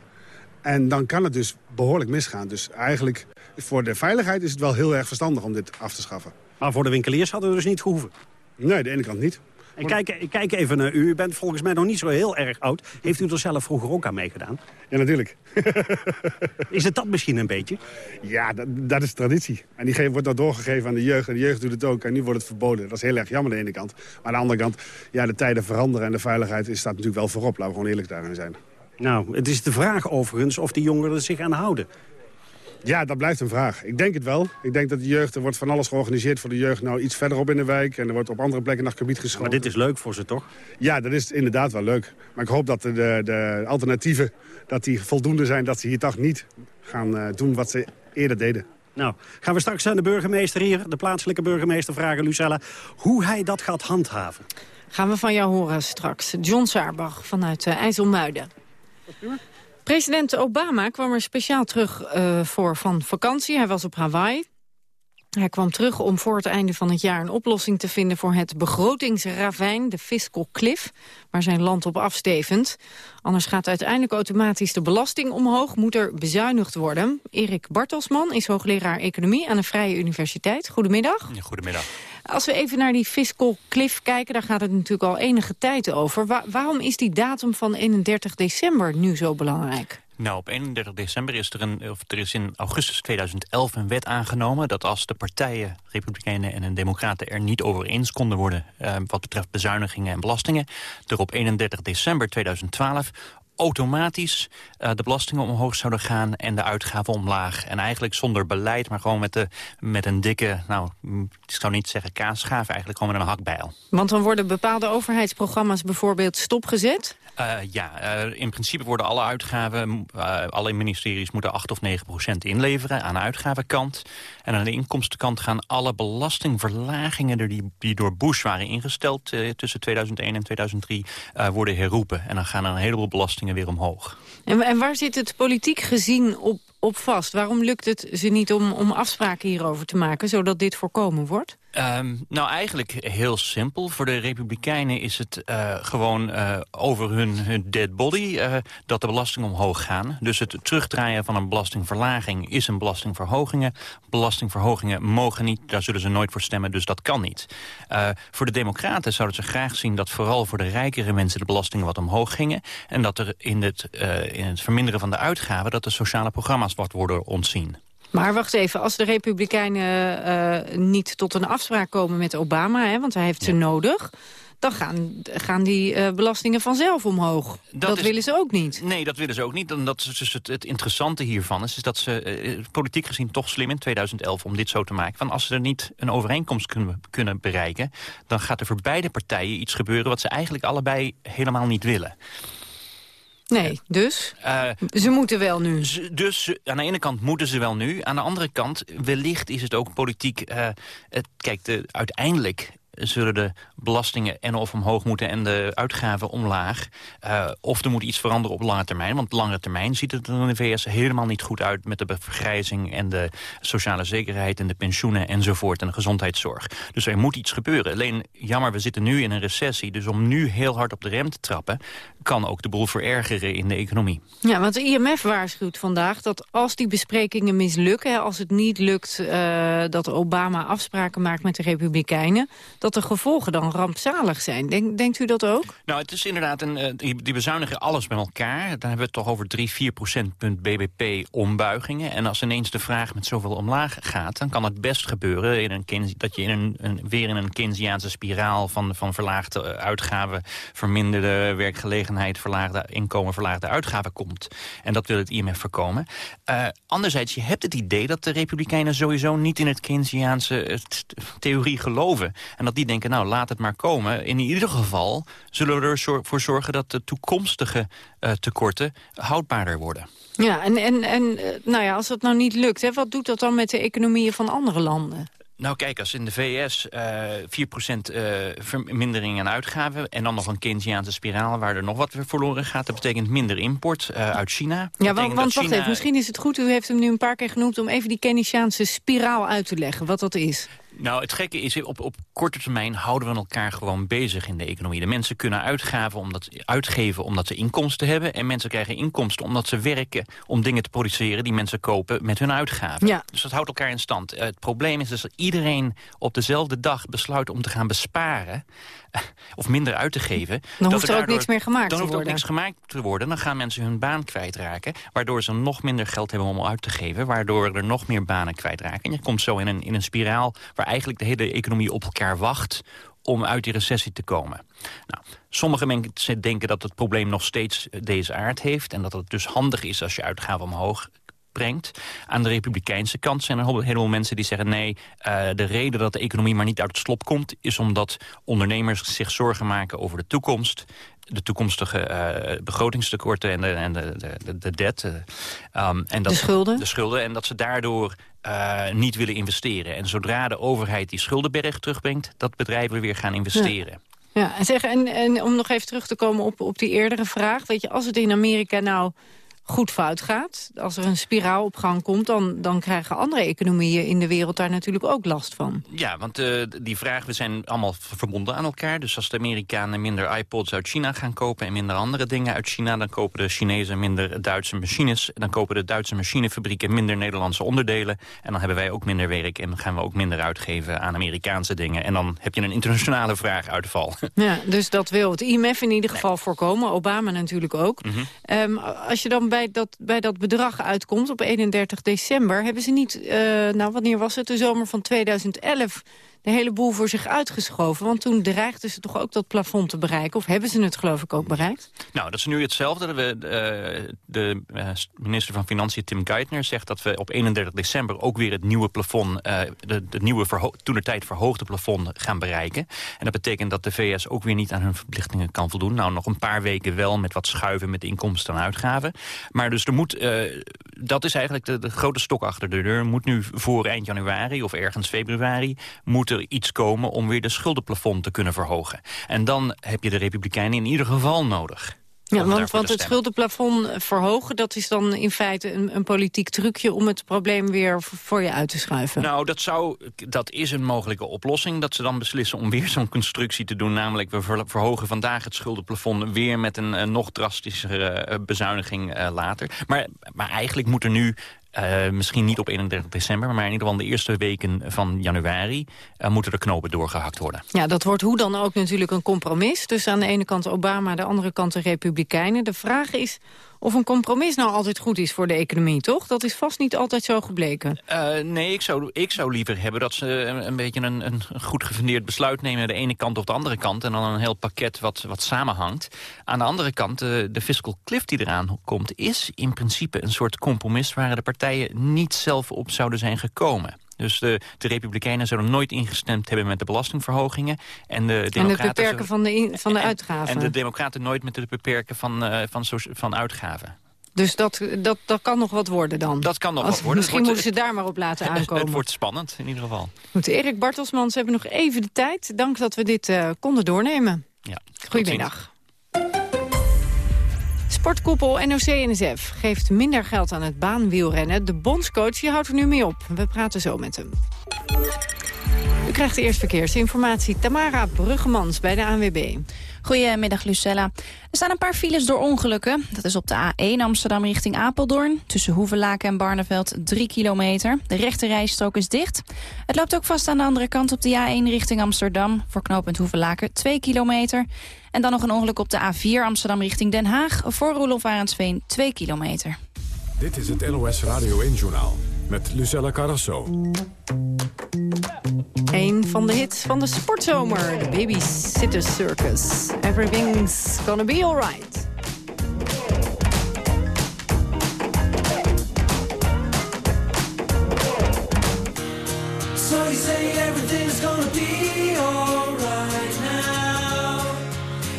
En dan kan het dus behoorlijk misgaan. Dus eigenlijk, voor de veiligheid is het wel heel erg verstandig om dit af te schaffen. Maar voor de winkeliers hadden we dus niet gehoeven? Nee, de ene kant niet. En kijk, kijk even naar u. U bent volgens mij nog niet zo heel erg oud. Heeft u er zelf vroeger ook aan meegedaan? Ja, natuurlijk. *laughs* is het dat misschien een beetje? Ja, dat, dat is traditie. En die wordt dan doorgegeven aan de jeugd. En de jeugd doet het ook. En nu wordt het verboden. Dat is heel erg jammer aan de ene kant. Maar aan de andere kant, ja, de tijden veranderen. En de veiligheid staat natuurlijk wel voorop. Laten we gewoon eerlijk daarin zijn. Nou, het is de vraag overigens of die jongeren er zich aan houden. Ja, dat blijft een vraag. Ik denk het wel. Ik denk dat de jeugd, er wordt van alles georganiseerd voor de jeugd. Nou, iets verderop in de wijk en er wordt op andere plekken naar gebied geschoten. Maar dit is leuk voor ze, toch? Ja, dat is inderdaad wel leuk. Maar ik hoop dat de, de alternatieven, dat die voldoende zijn... dat ze hier toch niet gaan uh, doen wat ze eerder deden. Nou, gaan we straks aan de burgemeester hier, de plaatselijke burgemeester, vragen, Lucella... hoe hij dat gaat handhaven. Gaan we van jou horen straks. John Saarbach vanuit uh, IJsselmuiden. President Obama kwam er speciaal terug uh, voor van vakantie. Hij was op Hawaii. Hij kwam terug om voor het einde van het jaar een oplossing te vinden voor het begrotingsravijn, de fiscal cliff, waar zijn land op afstevend. Anders gaat uiteindelijk automatisch de belasting omhoog, moet er bezuinigd worden. Erik Bartelsman is hoogleraar economie aan de Vrije Universiteit. Goedemiddag. Goedemiddag. Als we even naar die fiscal cliff kijken, daar gaat het natuurlijk al enige tijd over. waarom is die datum van 31 december nu zo belangrijk? Nou, op 31 december is er, een, of er is in augustus 2011 een wet aangenomen... dat als de partijen, Republikeinen en Democraten... er niet over eens konden worden eh, wat betreft bezuinigingen en belastingen... er op 31 december 2012 automatisch uh, de belastingen omhoog zouden gaan en de uitgaven omlaag. En eigenlijk zonder beleid, maar gewoon met, de, met een dikke, nou, ik zou niet zeggen kaasschaaf, eigenlijk gewoon met een hakbijl. Want dan worden bepaalde overheidsprogramma's bijvoorbeeld stopgezet? Uh, ja, in principe worden alle uitgaven, uh, alle ministeries moeten 8 of 9 procent inleveren aan de uitgavenkant. En aan de inkomstenkant gaan alle belastingverlagingen die, die door Bush waren ingesteld tussen 2001 en 2003 worden herroepen. En dan gaan er een heleboel belastingen weer omhoog. En, en waar zit het politiek gezien op, op vast? Waarom lukt het ze niet om, om afspraken hierover te maken, zodat dit voorkomen wordt? Um, nou, eigenlijk heel simpel. Voor de Republikeinen is het uh, gewoon uh, over hun, hun dead body uh, dat de belastingen omhoog gaan. Dus het terugdraaien van een belastingverlaging is een belastingverhoging. Belastingverhogingen mogen niet, daar zullen ze nooit voor stemmen, dus dat kan niet. voor de Democraten zouden ze graag zien dat vooral voor de rijkere mensen de belastingen wat omhoog gingen. En dat er in het, in het verminderen van de uitgaven dat de sociale programma's wat worden ontzien. Maar wacht even, als de Republikeinen uh, niet tot een afspraak komen met Obama... Hè, want hij heeft ze nodig dan gaan, gaan die uh, belastingen vanzelf omhoog. Dat, dat willen ze ook niet. Nee, dat willen ze ook niet. En dat is dus het, het interessante hiervan is, is dat ze uh, politiek gezien toch slim in 2011 om dit zo te maken. Van als ze er niet een overeenkomst kunnen, kunnen bereiken, dan gaat er voor beide partijen iets gebeuren wat ze eigenlijk allebei helemaal niet willen. Nee, dus? Uh, ze moeten wel nu. Dus aan de ene kant moeten ze wel nu. Aan de andere kant, wellicht is het ook politiek... Uh, het, kijk, de, uiteindelijk zullen de belastingen en of omhoog moeten en de uitgaven omlaag. Uh, of er moet iets veranderen op lange termijn. Want lange termijn ziet het in de VS helemaal niet goed uit... met de vergrijzing en de sociale zekerheid en de pensioenen enzovoort... en de gezondheidszorg. Dus er moet iets gebeuren. Alleen, jammer, we zitten nu in een recessie. Dus om nu heel hard op de rem te trappen... kan ook de boel verergeren in de economie. Ja, want de IMF waarschuwt vandaag dat als die besprekingen mislukken... als het niet lukt uh, dat Obama afspraken maakt met de Republikeinen dat de gevolgen dan rampzalig zijn. Denk, denkt u dat ook? Nou, het is inderdaad, een, uh, die, bezuinigen alles bij elkaar. Dan hebben we het toch over 3, 4 procentpunt BBP ombuigingen. En als ineens de vraag met zoveel omlaag gaat... dan kan het best gebeuren in een dat je in een, weer in een Keynesiaanse spiraal... van, van verlaagde eh, uitgaven, verminderde werkgelegenheid... verlaagde inkomen, verlaagde uitgaven komt. En dat wil het IMF voorkomen. Uh, anderzijds, je hebt het idee dat de Republikeinen sowieso niet in het Keynesiaanse theorie geloven. En dat die denken, nou laat het maar komen. In ieder geval zullen we ervoor zorgen dat de toekomstige uh, tekorten houdbaarder worden. Ja, en, en, en eh, nou ja, als dat nou niet lukt, hè, wat doet dat dan met de economieën van andere landen? Nou kijk, als in de VS uh, 4% uh, vermindering aan uitgaven... en dan nog een Keynesiaanse spiraal waar er nog wat verloren gaat... dat betekent minder import uh, uit China. Ja, want, want wacht even, misschien is het goed, u heeft hem nu een paar keer genoemd... om even die Keynesiaanse spiraal uit te leggen, wat dat is. Nou, het gekke is, op, op korte termijn houden we elkaar gewoon bezig in de economie. De mensen kunnen uitgaven omdat, uitgeven omdat ze inkomsten hebben... en mensen krijgen inkomsten omdat ze werken om dingen te produceren... die mensen kopen met hun uitgaven. Ja. Dus dat houdt elkaar in stand. Eh, het probleem is dus dat iedereen op dezelfde dag besluit om te gaan besparen... *laughs* of minder uit te geven. Dan hoeft er ook niks meer gemaakt Dan te hoeft er ook worden. niks gemaakt te worden. Dan gaan mensen hun baan kwijtraken. Waardoor ze nog minder geld hebben om uit te geven. Waardoor er nog meer banen kwijtraken. En je komt zo in een, in een spiraal waar eigenlijk de hele economie op elkaar wacht om uit die recessie te komen. Nou, sommige mensen denken dat het probleem nog steeds deze aard heeft... en dat het dus handig is als je uitgaven omhoog brengt. Aan de republikeinse kant zijn er een heleboel mensen die zeggen... nee, eh, de reden dat de economie maar niet uit het slop komt... is omdat ondernemers zich zorgen maken over de toekomst de toekomstige eh, begrotingstekorten en de, en de, de, de, de debt. eh, um, en dat, De schulden. De schulden. En dat ze daardoor niet willen investeren. En zodra de overheid die schuldenberg terugbrengt... dat bedrijven weer gaan investeren. Ja, en, zeg, en, en om nog even terug te komen op, op die eerdere vraag. Weet je, als het in Amerika nou goed fout gaat... als er een spiraal op gang komt... dan, dan krijgen andere economieën in de wereld daar natuurlijk ook last van. Ja, want eh, die vraag, we zijn allemaal verbonden aan elkaar. Dus als de Amerikanen minder iPods uit China gaan kopen... en minder andere dingen uit China... dan kopen de Chinezen minder Duitse machines. Dan kopen de Duitse machinefabrieken minder Nederlandse onderdelen. En dan hebben wij ook minder werk en dan gaan we ook minder uitgeven aan Amerikaanse dingen. En dan heb je een internationale vraaguitval. *laughs* Ja, dus dat wil het IMF in ieder geval voorkomen. Obama natuurlijk ook. Mhm. Ehm, als je dan bij dat, bij dat bedrag uitkomt op 31 december... hebben ze niet, eh, nou wanneer was het, de zomer van 2011... de hele boel voor zich uitgeschoven. Want toen dreigden ze toch ook dat plafond te bereiken. Of hebben ze het geloof ik ook bereikt? Nou, dat is nu hetzelfde. We, eh, de eh, minister van Financiën, Tim Geithner, zegt dat we op 31 december ook weer het nieuwe plafond, eh, de, de nieuwe toen de tijd verhoogde plafond gaan bereiken. En dat betekent dat de VS ook weer niet aan hun verplichtingen kan voldoen. Nou, nog een paar weken wel met wat schuiven met inkomsten en uitgaven. Maar dus er moet, dat is eigenlijk de, grote stok achter de deur. Moet nu voor eind januari of ergens februari, moet er iets komen om weer de schuldenplafond te kunnen verhogen. En dan heb je de Republikeinen in ieder geval nodig. Ja, want, want het schuldenplafond verhogen... dat is dan in feite een, een politiek trucje... om het probleem weer voor je uit te schuiven. Nou, dat, zou, dat is een mogelijke oplossing. Dat ze dan beslissen om weer *laughs* zo'n constructie te doen. Namelijk, we ver- verhogen vandaag het schuldenplafond... weer met een, eh, nog drastischere eh, bezuiniging eh, later. Maar, maar eigenlijk moet er nu... eh, misschien niet op 31 december, maar in ieder geval de eerste weken van januari... eh, moeten er knopen doorgehakt worden. Ja, dat wordt hoe dan ook natuurlijk een compromis. Dus aan de ene kant Obama, aan de andere kant de Republikeinen. De vraag is of een compromis nou altijd goed is voor de economie, toch? Dat is vast niet altijd zo gebleken. Eh, nee, ik zou, ik zou liever hebben dat ze een, een beetje een, een goed gefundeerd besluit nemen... aan de ene kant of de andere kant. En dan een heel pakket wat, wat samenhangt. Aan de andere kant, de, de fiscal cliff die eraan komt... is in principe een soort compromis... waar de partijen niet zelf op zouden zijn gekomen. Dus de, de Republikeinen zouden nooit ingestemd hebben met de belastingverhogingen. En de En het Democraten beperken van de, in- van de uitgaven. en de Democraten nooit met het beperken van, eh, van, so- van uitgaven. Dus dat, dat, dat kan nog wat worden dan? Dat kan nog Als- wat worden. Misschien wordt- moeten ze daar maar op laten *laughs* aankomen. Het wordt spannend, in ieder geval. Goed, Erik Bartelsmans, we hebben nog even de tijd. Dank dat we dit eh, konden doornemen. Ja. Goedemiddag. Sportkoepel NOC-NSF geeft minder geld aan het baanwielrennen. De bondscoach die houdt er nu mee op. We praten zo met hem. U krijgt eerst verkeersinformatie. Tamara Bruggemans bij de ANWB. Goedemiddag Lucella. Er staan een paar files door ongelukken. Dat is op de A1 Amsterdam richting Apeldoorn. Tussen Hoevelaken en Barneveld 3 kilometer. De rechte rijstrook is dicht. Het loopt ook vast aan de andere kant op de A1 richting Amsterdam. Voor knooppunt Hoevelaken 2 kilometer. En dan nog een ongeluk op de A4 Amsterdam richting Den Haag. Voor Roelof Arendsveen 2 kilometer. Dit is het NOS Radio 1-journaal met Lucella Carrasso. Een van de hits van de sportzomer. De Babysitter Circus. Everything's gonna be alright. So you say everything's gonna be alright now,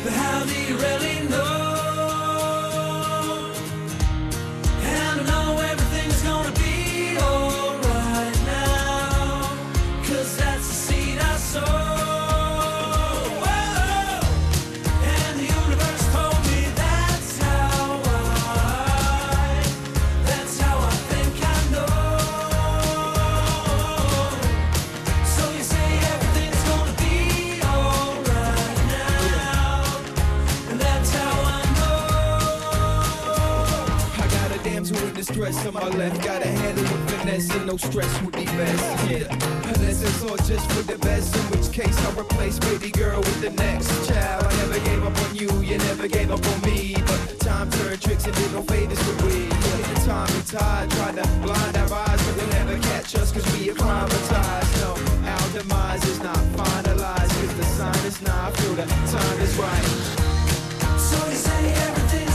but how do you really stress would be best. Yeah, unless it's all just for the best. In which case I'll replace baby girl with the next child. I never gave up on you, you never gave up on me. But time turned tricks and did no favors for we. Yeah, time and tide tried to blind our eyes, but they'll never catch us cause we acclimatized. No, our demise is not finalized cause the sign is not. Feel the time is right. So you say everything's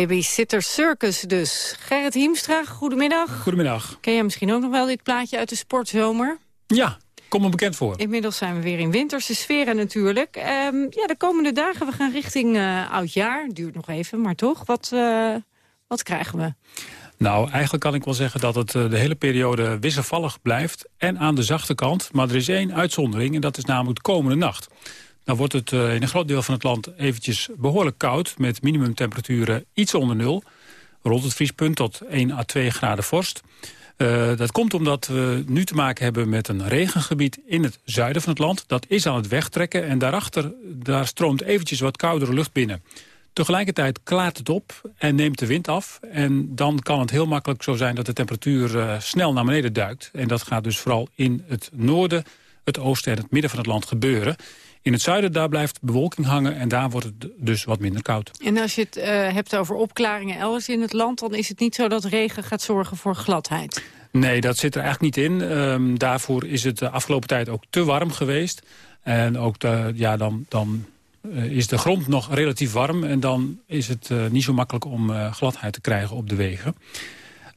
Babysitter Circus dus. Gerrit Hiemstra, goedemiddag. Goedemiddag. Ken jij misschien ook nog wel dit plaatje uit de sportzomer? Ja, kom me bekend voor. Inmiddels zijn we weer in winterse sferen natuurlijk. Ehm, ja, de komende dagen, we gaan richting eh oudjaar. Duurt nog even, maar toch. Wat, eh, wat krijgen we? Nou, eigenlijk kan ik wel zeggen dat het eh, de hele periode wisselvallig blijft... en aan de zachte kant. Maar er is één uitzondering en dat is namelijk de komende nacht. Dan wordt het eh, in een groot deel van het land eventjes behoorlijk koud... met minimumtemperaturen iets onder nul. Rond het vriespunt tot 1 à 2 graden vorst. Eh, dat komt omdat we nu te maken hebben met een regengebied in het zuiden van het land. Dat is aan het wegtrekken en daarachter daar stroomt eventjes wat koudere lucht binnen. Tegelijkertijd klaart het op en neemt de wind af. En dan kan het heel makkelijk zo zijn dat de temperatuur eh, snel naar beneden duikt. En dat gaat dus vooral in het noorden, het oosten en het midden van het land gebeuren. In het zuiden daar blijft bewolking hangen en daar wordt het dus wat minder koud. En als je het eh, hebt over opklaringen elders in het land... dan is het niet zo dat regen gaat zorgen voor gladheid. Nee, dat zit er eigenlijk niet in. Ehm, daarvoor is het de afgelopen tijd ook te warm geweest. En ook de, ja, dan, dan eh, is de grond nog relatief warm... en dan is het eh, niet zo makkelijk om gladheid te krijgen op de wegen.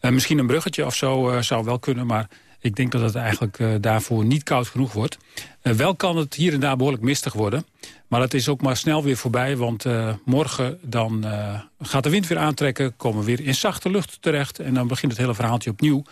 Misschien een bruggetje of zo zou wel kunnen... maar ik denk dat het eigenlijk eh, daarvoor niet koud genoeg wordt. Eh, wel kan het hier en daar behoorlijk mistig worden. Maar het is ook maar snel weer voorbij, want eh, morgen dan, gaat de wind weer aantrekken... komen we weer in zachte lucht terecht en dan begint het hele verhaaltje opnieuw.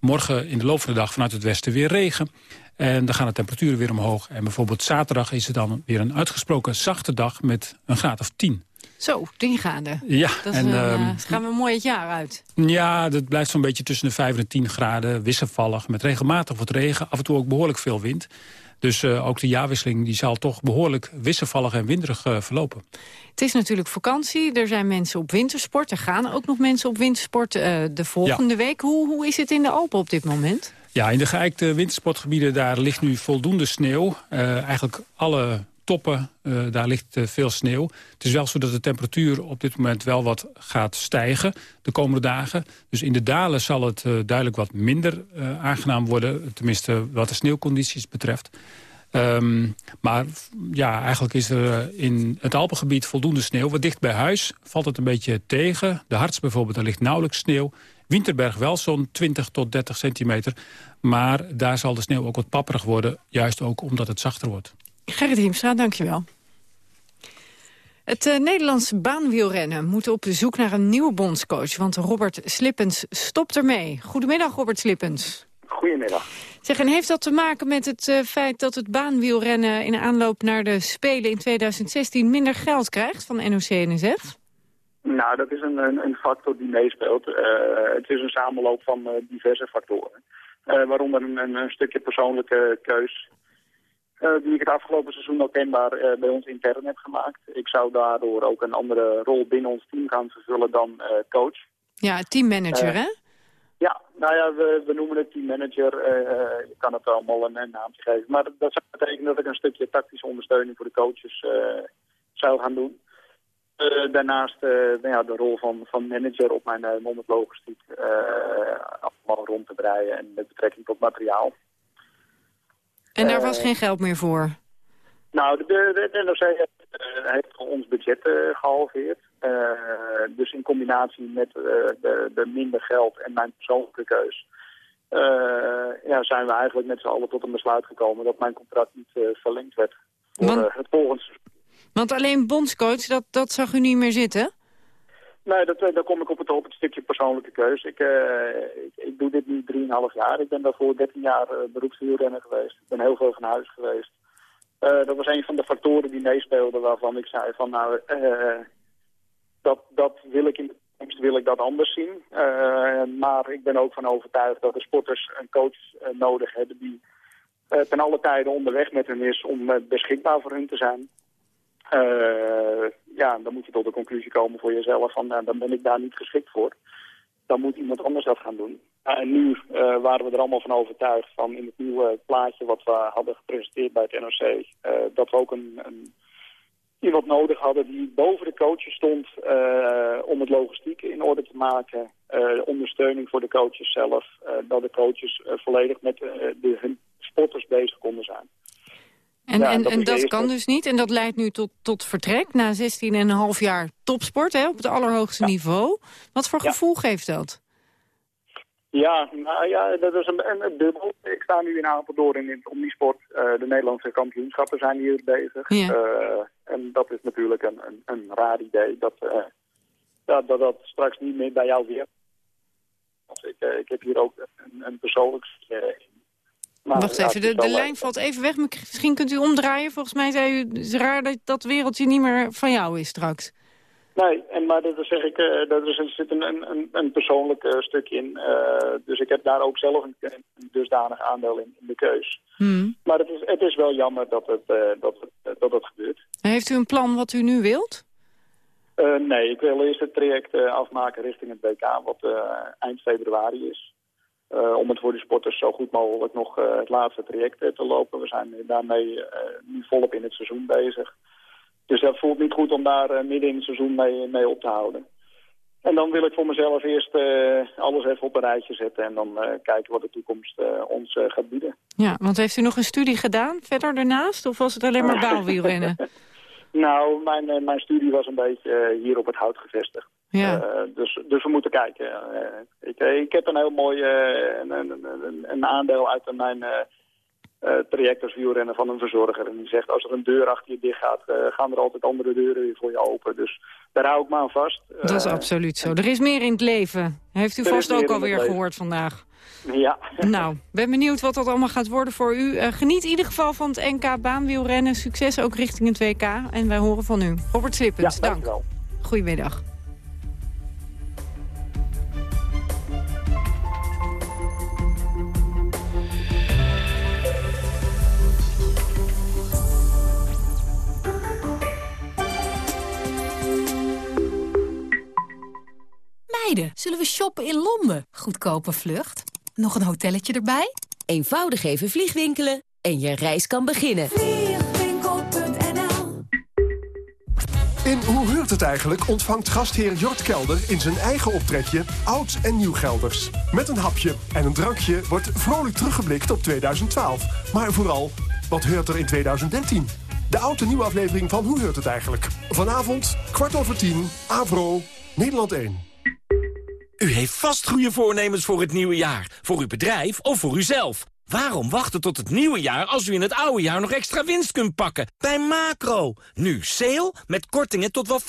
Morgen in de loop van de dag vanuit het westen weer regen. En dan gaan de temperaturen weer omhoog. En bijvoorbeeld zaterdag is het dan weer een uitgesproken zachte dag met een graad of 10. Zo, 10 graden. Ja, Dat en, een, ehm, eh, gaan we mooi het jaar uit. Ja, dat blijft zo'n beetje tussen de 5 en de 10 graden, wisselvallig, met regelmatig wat regen, af en toe ook behoorlijk veel wind. Dus eh, ook de jaarwisseling die zal toch behoorlijk wisselvallig en winderig eh, verlopen. Het is natuurlijk vakantie, er zijn mensen op wintersport. Er gaan ook nog mensen op wintersport de volgende week. Hoe, hoe is het in de Alpen op dit moment? Ja, in de geëikte wintersportgebieden daar ligt nu voldoende sneeuw. Eigenlijk alle toppen, eh, daar ligt eh, veel sneeuw. Het is wel zo dat de temperatuur op dit moment wel wat gaat stijgen de komende dagen. Dus in de dalen zal het eh, duidelijk wat minder aangenaam worden. Tenminste wat de sneeuwcondities betreft. Ehm, maar ja, eigenlijk is er in het Alpengebied voldoende sneeuw. Wat dicht bij huis valt het een beetje tegen. De Harts bijvoorbeeld, daar ligt nauwelijks sneeuw. Winterberg wel zo'n 20 tot 30 centimeter. Maar daar zal de sneeuw ook wat papperig worden. Juist ook omdat het zachter wordt. Gerrit Hiemstra, dankjewel. Het eh, Nederlandse baanwielrennen moet op zoek naar een nieuwe bondscoach... want Robert Slippens stopt ermee. Goedemiddag, Robert Slippens. Goedemiddag. Zeg, en heeft dat te maken met het eh, feit dat het baanwielrennen... in aanloop naar de Spelen in 2016 minder geld krijgt van NOC-NSF? Nou, dat is een, een, een factor die meespeelt. Eh, het is een samenloop van diverse factoren. Waaronder een, een, een stukje persoonlijke keus. Eh, die ik het afgelopen seizoen al kenbaar eh, bij ons intern heb gemaakt. Ik zou daardoor ook een andere rol binnen ons team gaan vervullen dan eh, coach. Ja, teammanager, hè? Ja, nou ja, we, we noemen het teammanager. eh, je kan het allemaal een, een naamje geven. Maar dat, zou betekenen dat ik een stukje tactische ondersteuning voor de coaches zou gaan doen. Daarnaast nou ja, de rol van, van manager op mijn uh, logistiek eh, allemaal rond te breien en met betrekking tot materiaal. En daar Eh, was geen geld meer voor? Nou, de, de, de NOC heeft, eh, heeft ons budget eh, gehalveerd. Eh, dus in combinatie met eh, de, de minder geld en mijn persoonlijke keus... eh, ja, zijn we eigenlijk met z'n allen tot een besluit gekomen dat mijn contract niet eh, verlengd werd voor Want- eh, het volgende. Want alleen bondscoach, dat, dat zag u niet meer zitten? Nee, dat, eh, daar kom ik op het, op stukje persoonlijke keus. Ik, eh, ik, ik doe dit nu 3,5 jaar. Ik ben daarvoor 13 jaar uh, geweest. Ik ben heel veel van huis geweest. Dat was een van de factoren die meespeelden waarvan ik zei van nou, dat, dat wil ik in de toekomst wil ik dat anders zien. Maar ik ben ook van overtuigd dat de sporters een coach nodig hebben die ten alle tijden onderweg met hen is om beschikbaar voor hun te zijn. Ja, dan moet je tot de conclusie komen voor jezelf van nou, dan ben ik daar niet geschikt voor. Dan moet iemand anders dat gaan doen. En nu eh, waren we er allemaal van overtuigd van in het nieuwe plaatje wat we hadden gepresenteerd bij het NOC, eh, dat we ook een, een, iemand nodig hadden die boven de coaches stond eh, om het logistiek in orde te maken. ondersteuning voor de coaches zelf, dat de coaches volledig met de, hun sporters bezig konden zijn. En, Ja, en, dat en dat kan dus niet. En dat leidt nu tot, tot vertrek na 16,5 jaar topsport hè, op het allerhoogste niveau. Wat voor gevoel geeft dat? Ja, nou ja, dat is een, een, een dubbel. Ik sta nu in Apeldoorn in het omnisport. Eh, de Nederlandse kampioenschappen zijn hier bezig. Eh, en dat is natuurlijk een, een, een raar idee dat, eh, ja, dat dat straks niet meer bij jou weer. Ik heb hier ook een, een persoonlijk... maar, Wacht even, de, de lijn valt even weg. Misschien kunt u omdraaien. Volgens mij zei u, het is raar dat dat wereldje niet meer van jou is straks. Nee, en, maar dat is zeg ik, eh dat is, er zit een, een, een persoonlijk eh, stuk in. Eh, dus ik heb daar ook zelf een, een dusdanig aandeel in, in de keus. Hmm. Maar het is, het is wel jammer dat het, dat, het, dat het gebeurt. Heeft u een plan wat u nu wilt? Nee, ik wil eerst het traject afmaken richting het WK, wat eind februari is. Eh, om het voor de sporters zo goed mogelijk nog eh, het laatste traject eh, te lopen. We zijn daarmee nu volop in het seizoen bezig. Dus dat voelt niet goed om daar midden in het seizoen mee, mee op te houden. En dan wil ik voor mezelf eerst alles even op een rijtje zetten... en dan kijken wat de toekomst ons gaat bieden. Ja, want heeft u nog een studie gedaan verder daarnaast? Of was het alleen maar *laughs* baalwielrennen? Nou, mijn, mijn studie was een beetje hier op het hout gevestigd. Ja. Eh, dus, dus we moeten kijken. Eh, ik, eh, ik heb een heel mooi een, een, een, een aandeel uit mijn traject als wielrenner van een verzorger. En die zegt, als er een deur achter je dicht gaat, gaan er altijd andere deuren weer voor je open. Dus daar hou ik me aan vast. Dat is absoluut zo. Er is meer in het leven. Heeft u vast ook alweer gehoord vandaag. Ja. Nou, ben benieuwd wat dat allemaal gaat worden voor u. Geniet in ieder geval van het NK baanwielrennen. Succes ook richting het WK. En wij horen van u. Robert Slippens, Ja, dank. Goedemiddag. Zullen we shoppen in Londen? Goedkope vlucht. Nog een hotelletje erbij? Eenvoudig even vliegwinkelen en je reis kan beginnen. In Hoe heurt het eigenlijk ontvangt gastheer Jort Kelder in zijn eigen optrekje oud en nieuw Gelders. Met een hapje en een drankje wordt vrolijk teruggeblikt op 2012. Maar vooral, wat heurt er in 2013? De oude nieuwe aflevering van Hoe heurt het eigenlijk? Vanavond, kwart over tien, Avro, Nederland 1. U heeft vast goede voornemens voor het nieuwe jaar. Voor uw bedrijf of voor uzelf. Waarom wachten tot het nieuwe jaar als u in het oude jaar nog extra winst kunt pakken? Bij Macro. Nu sale met kortingen tot wel 50%.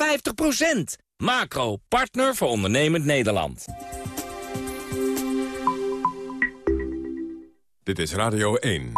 Macro, partner voor ondernemend Nederland. Dit is Radio 1.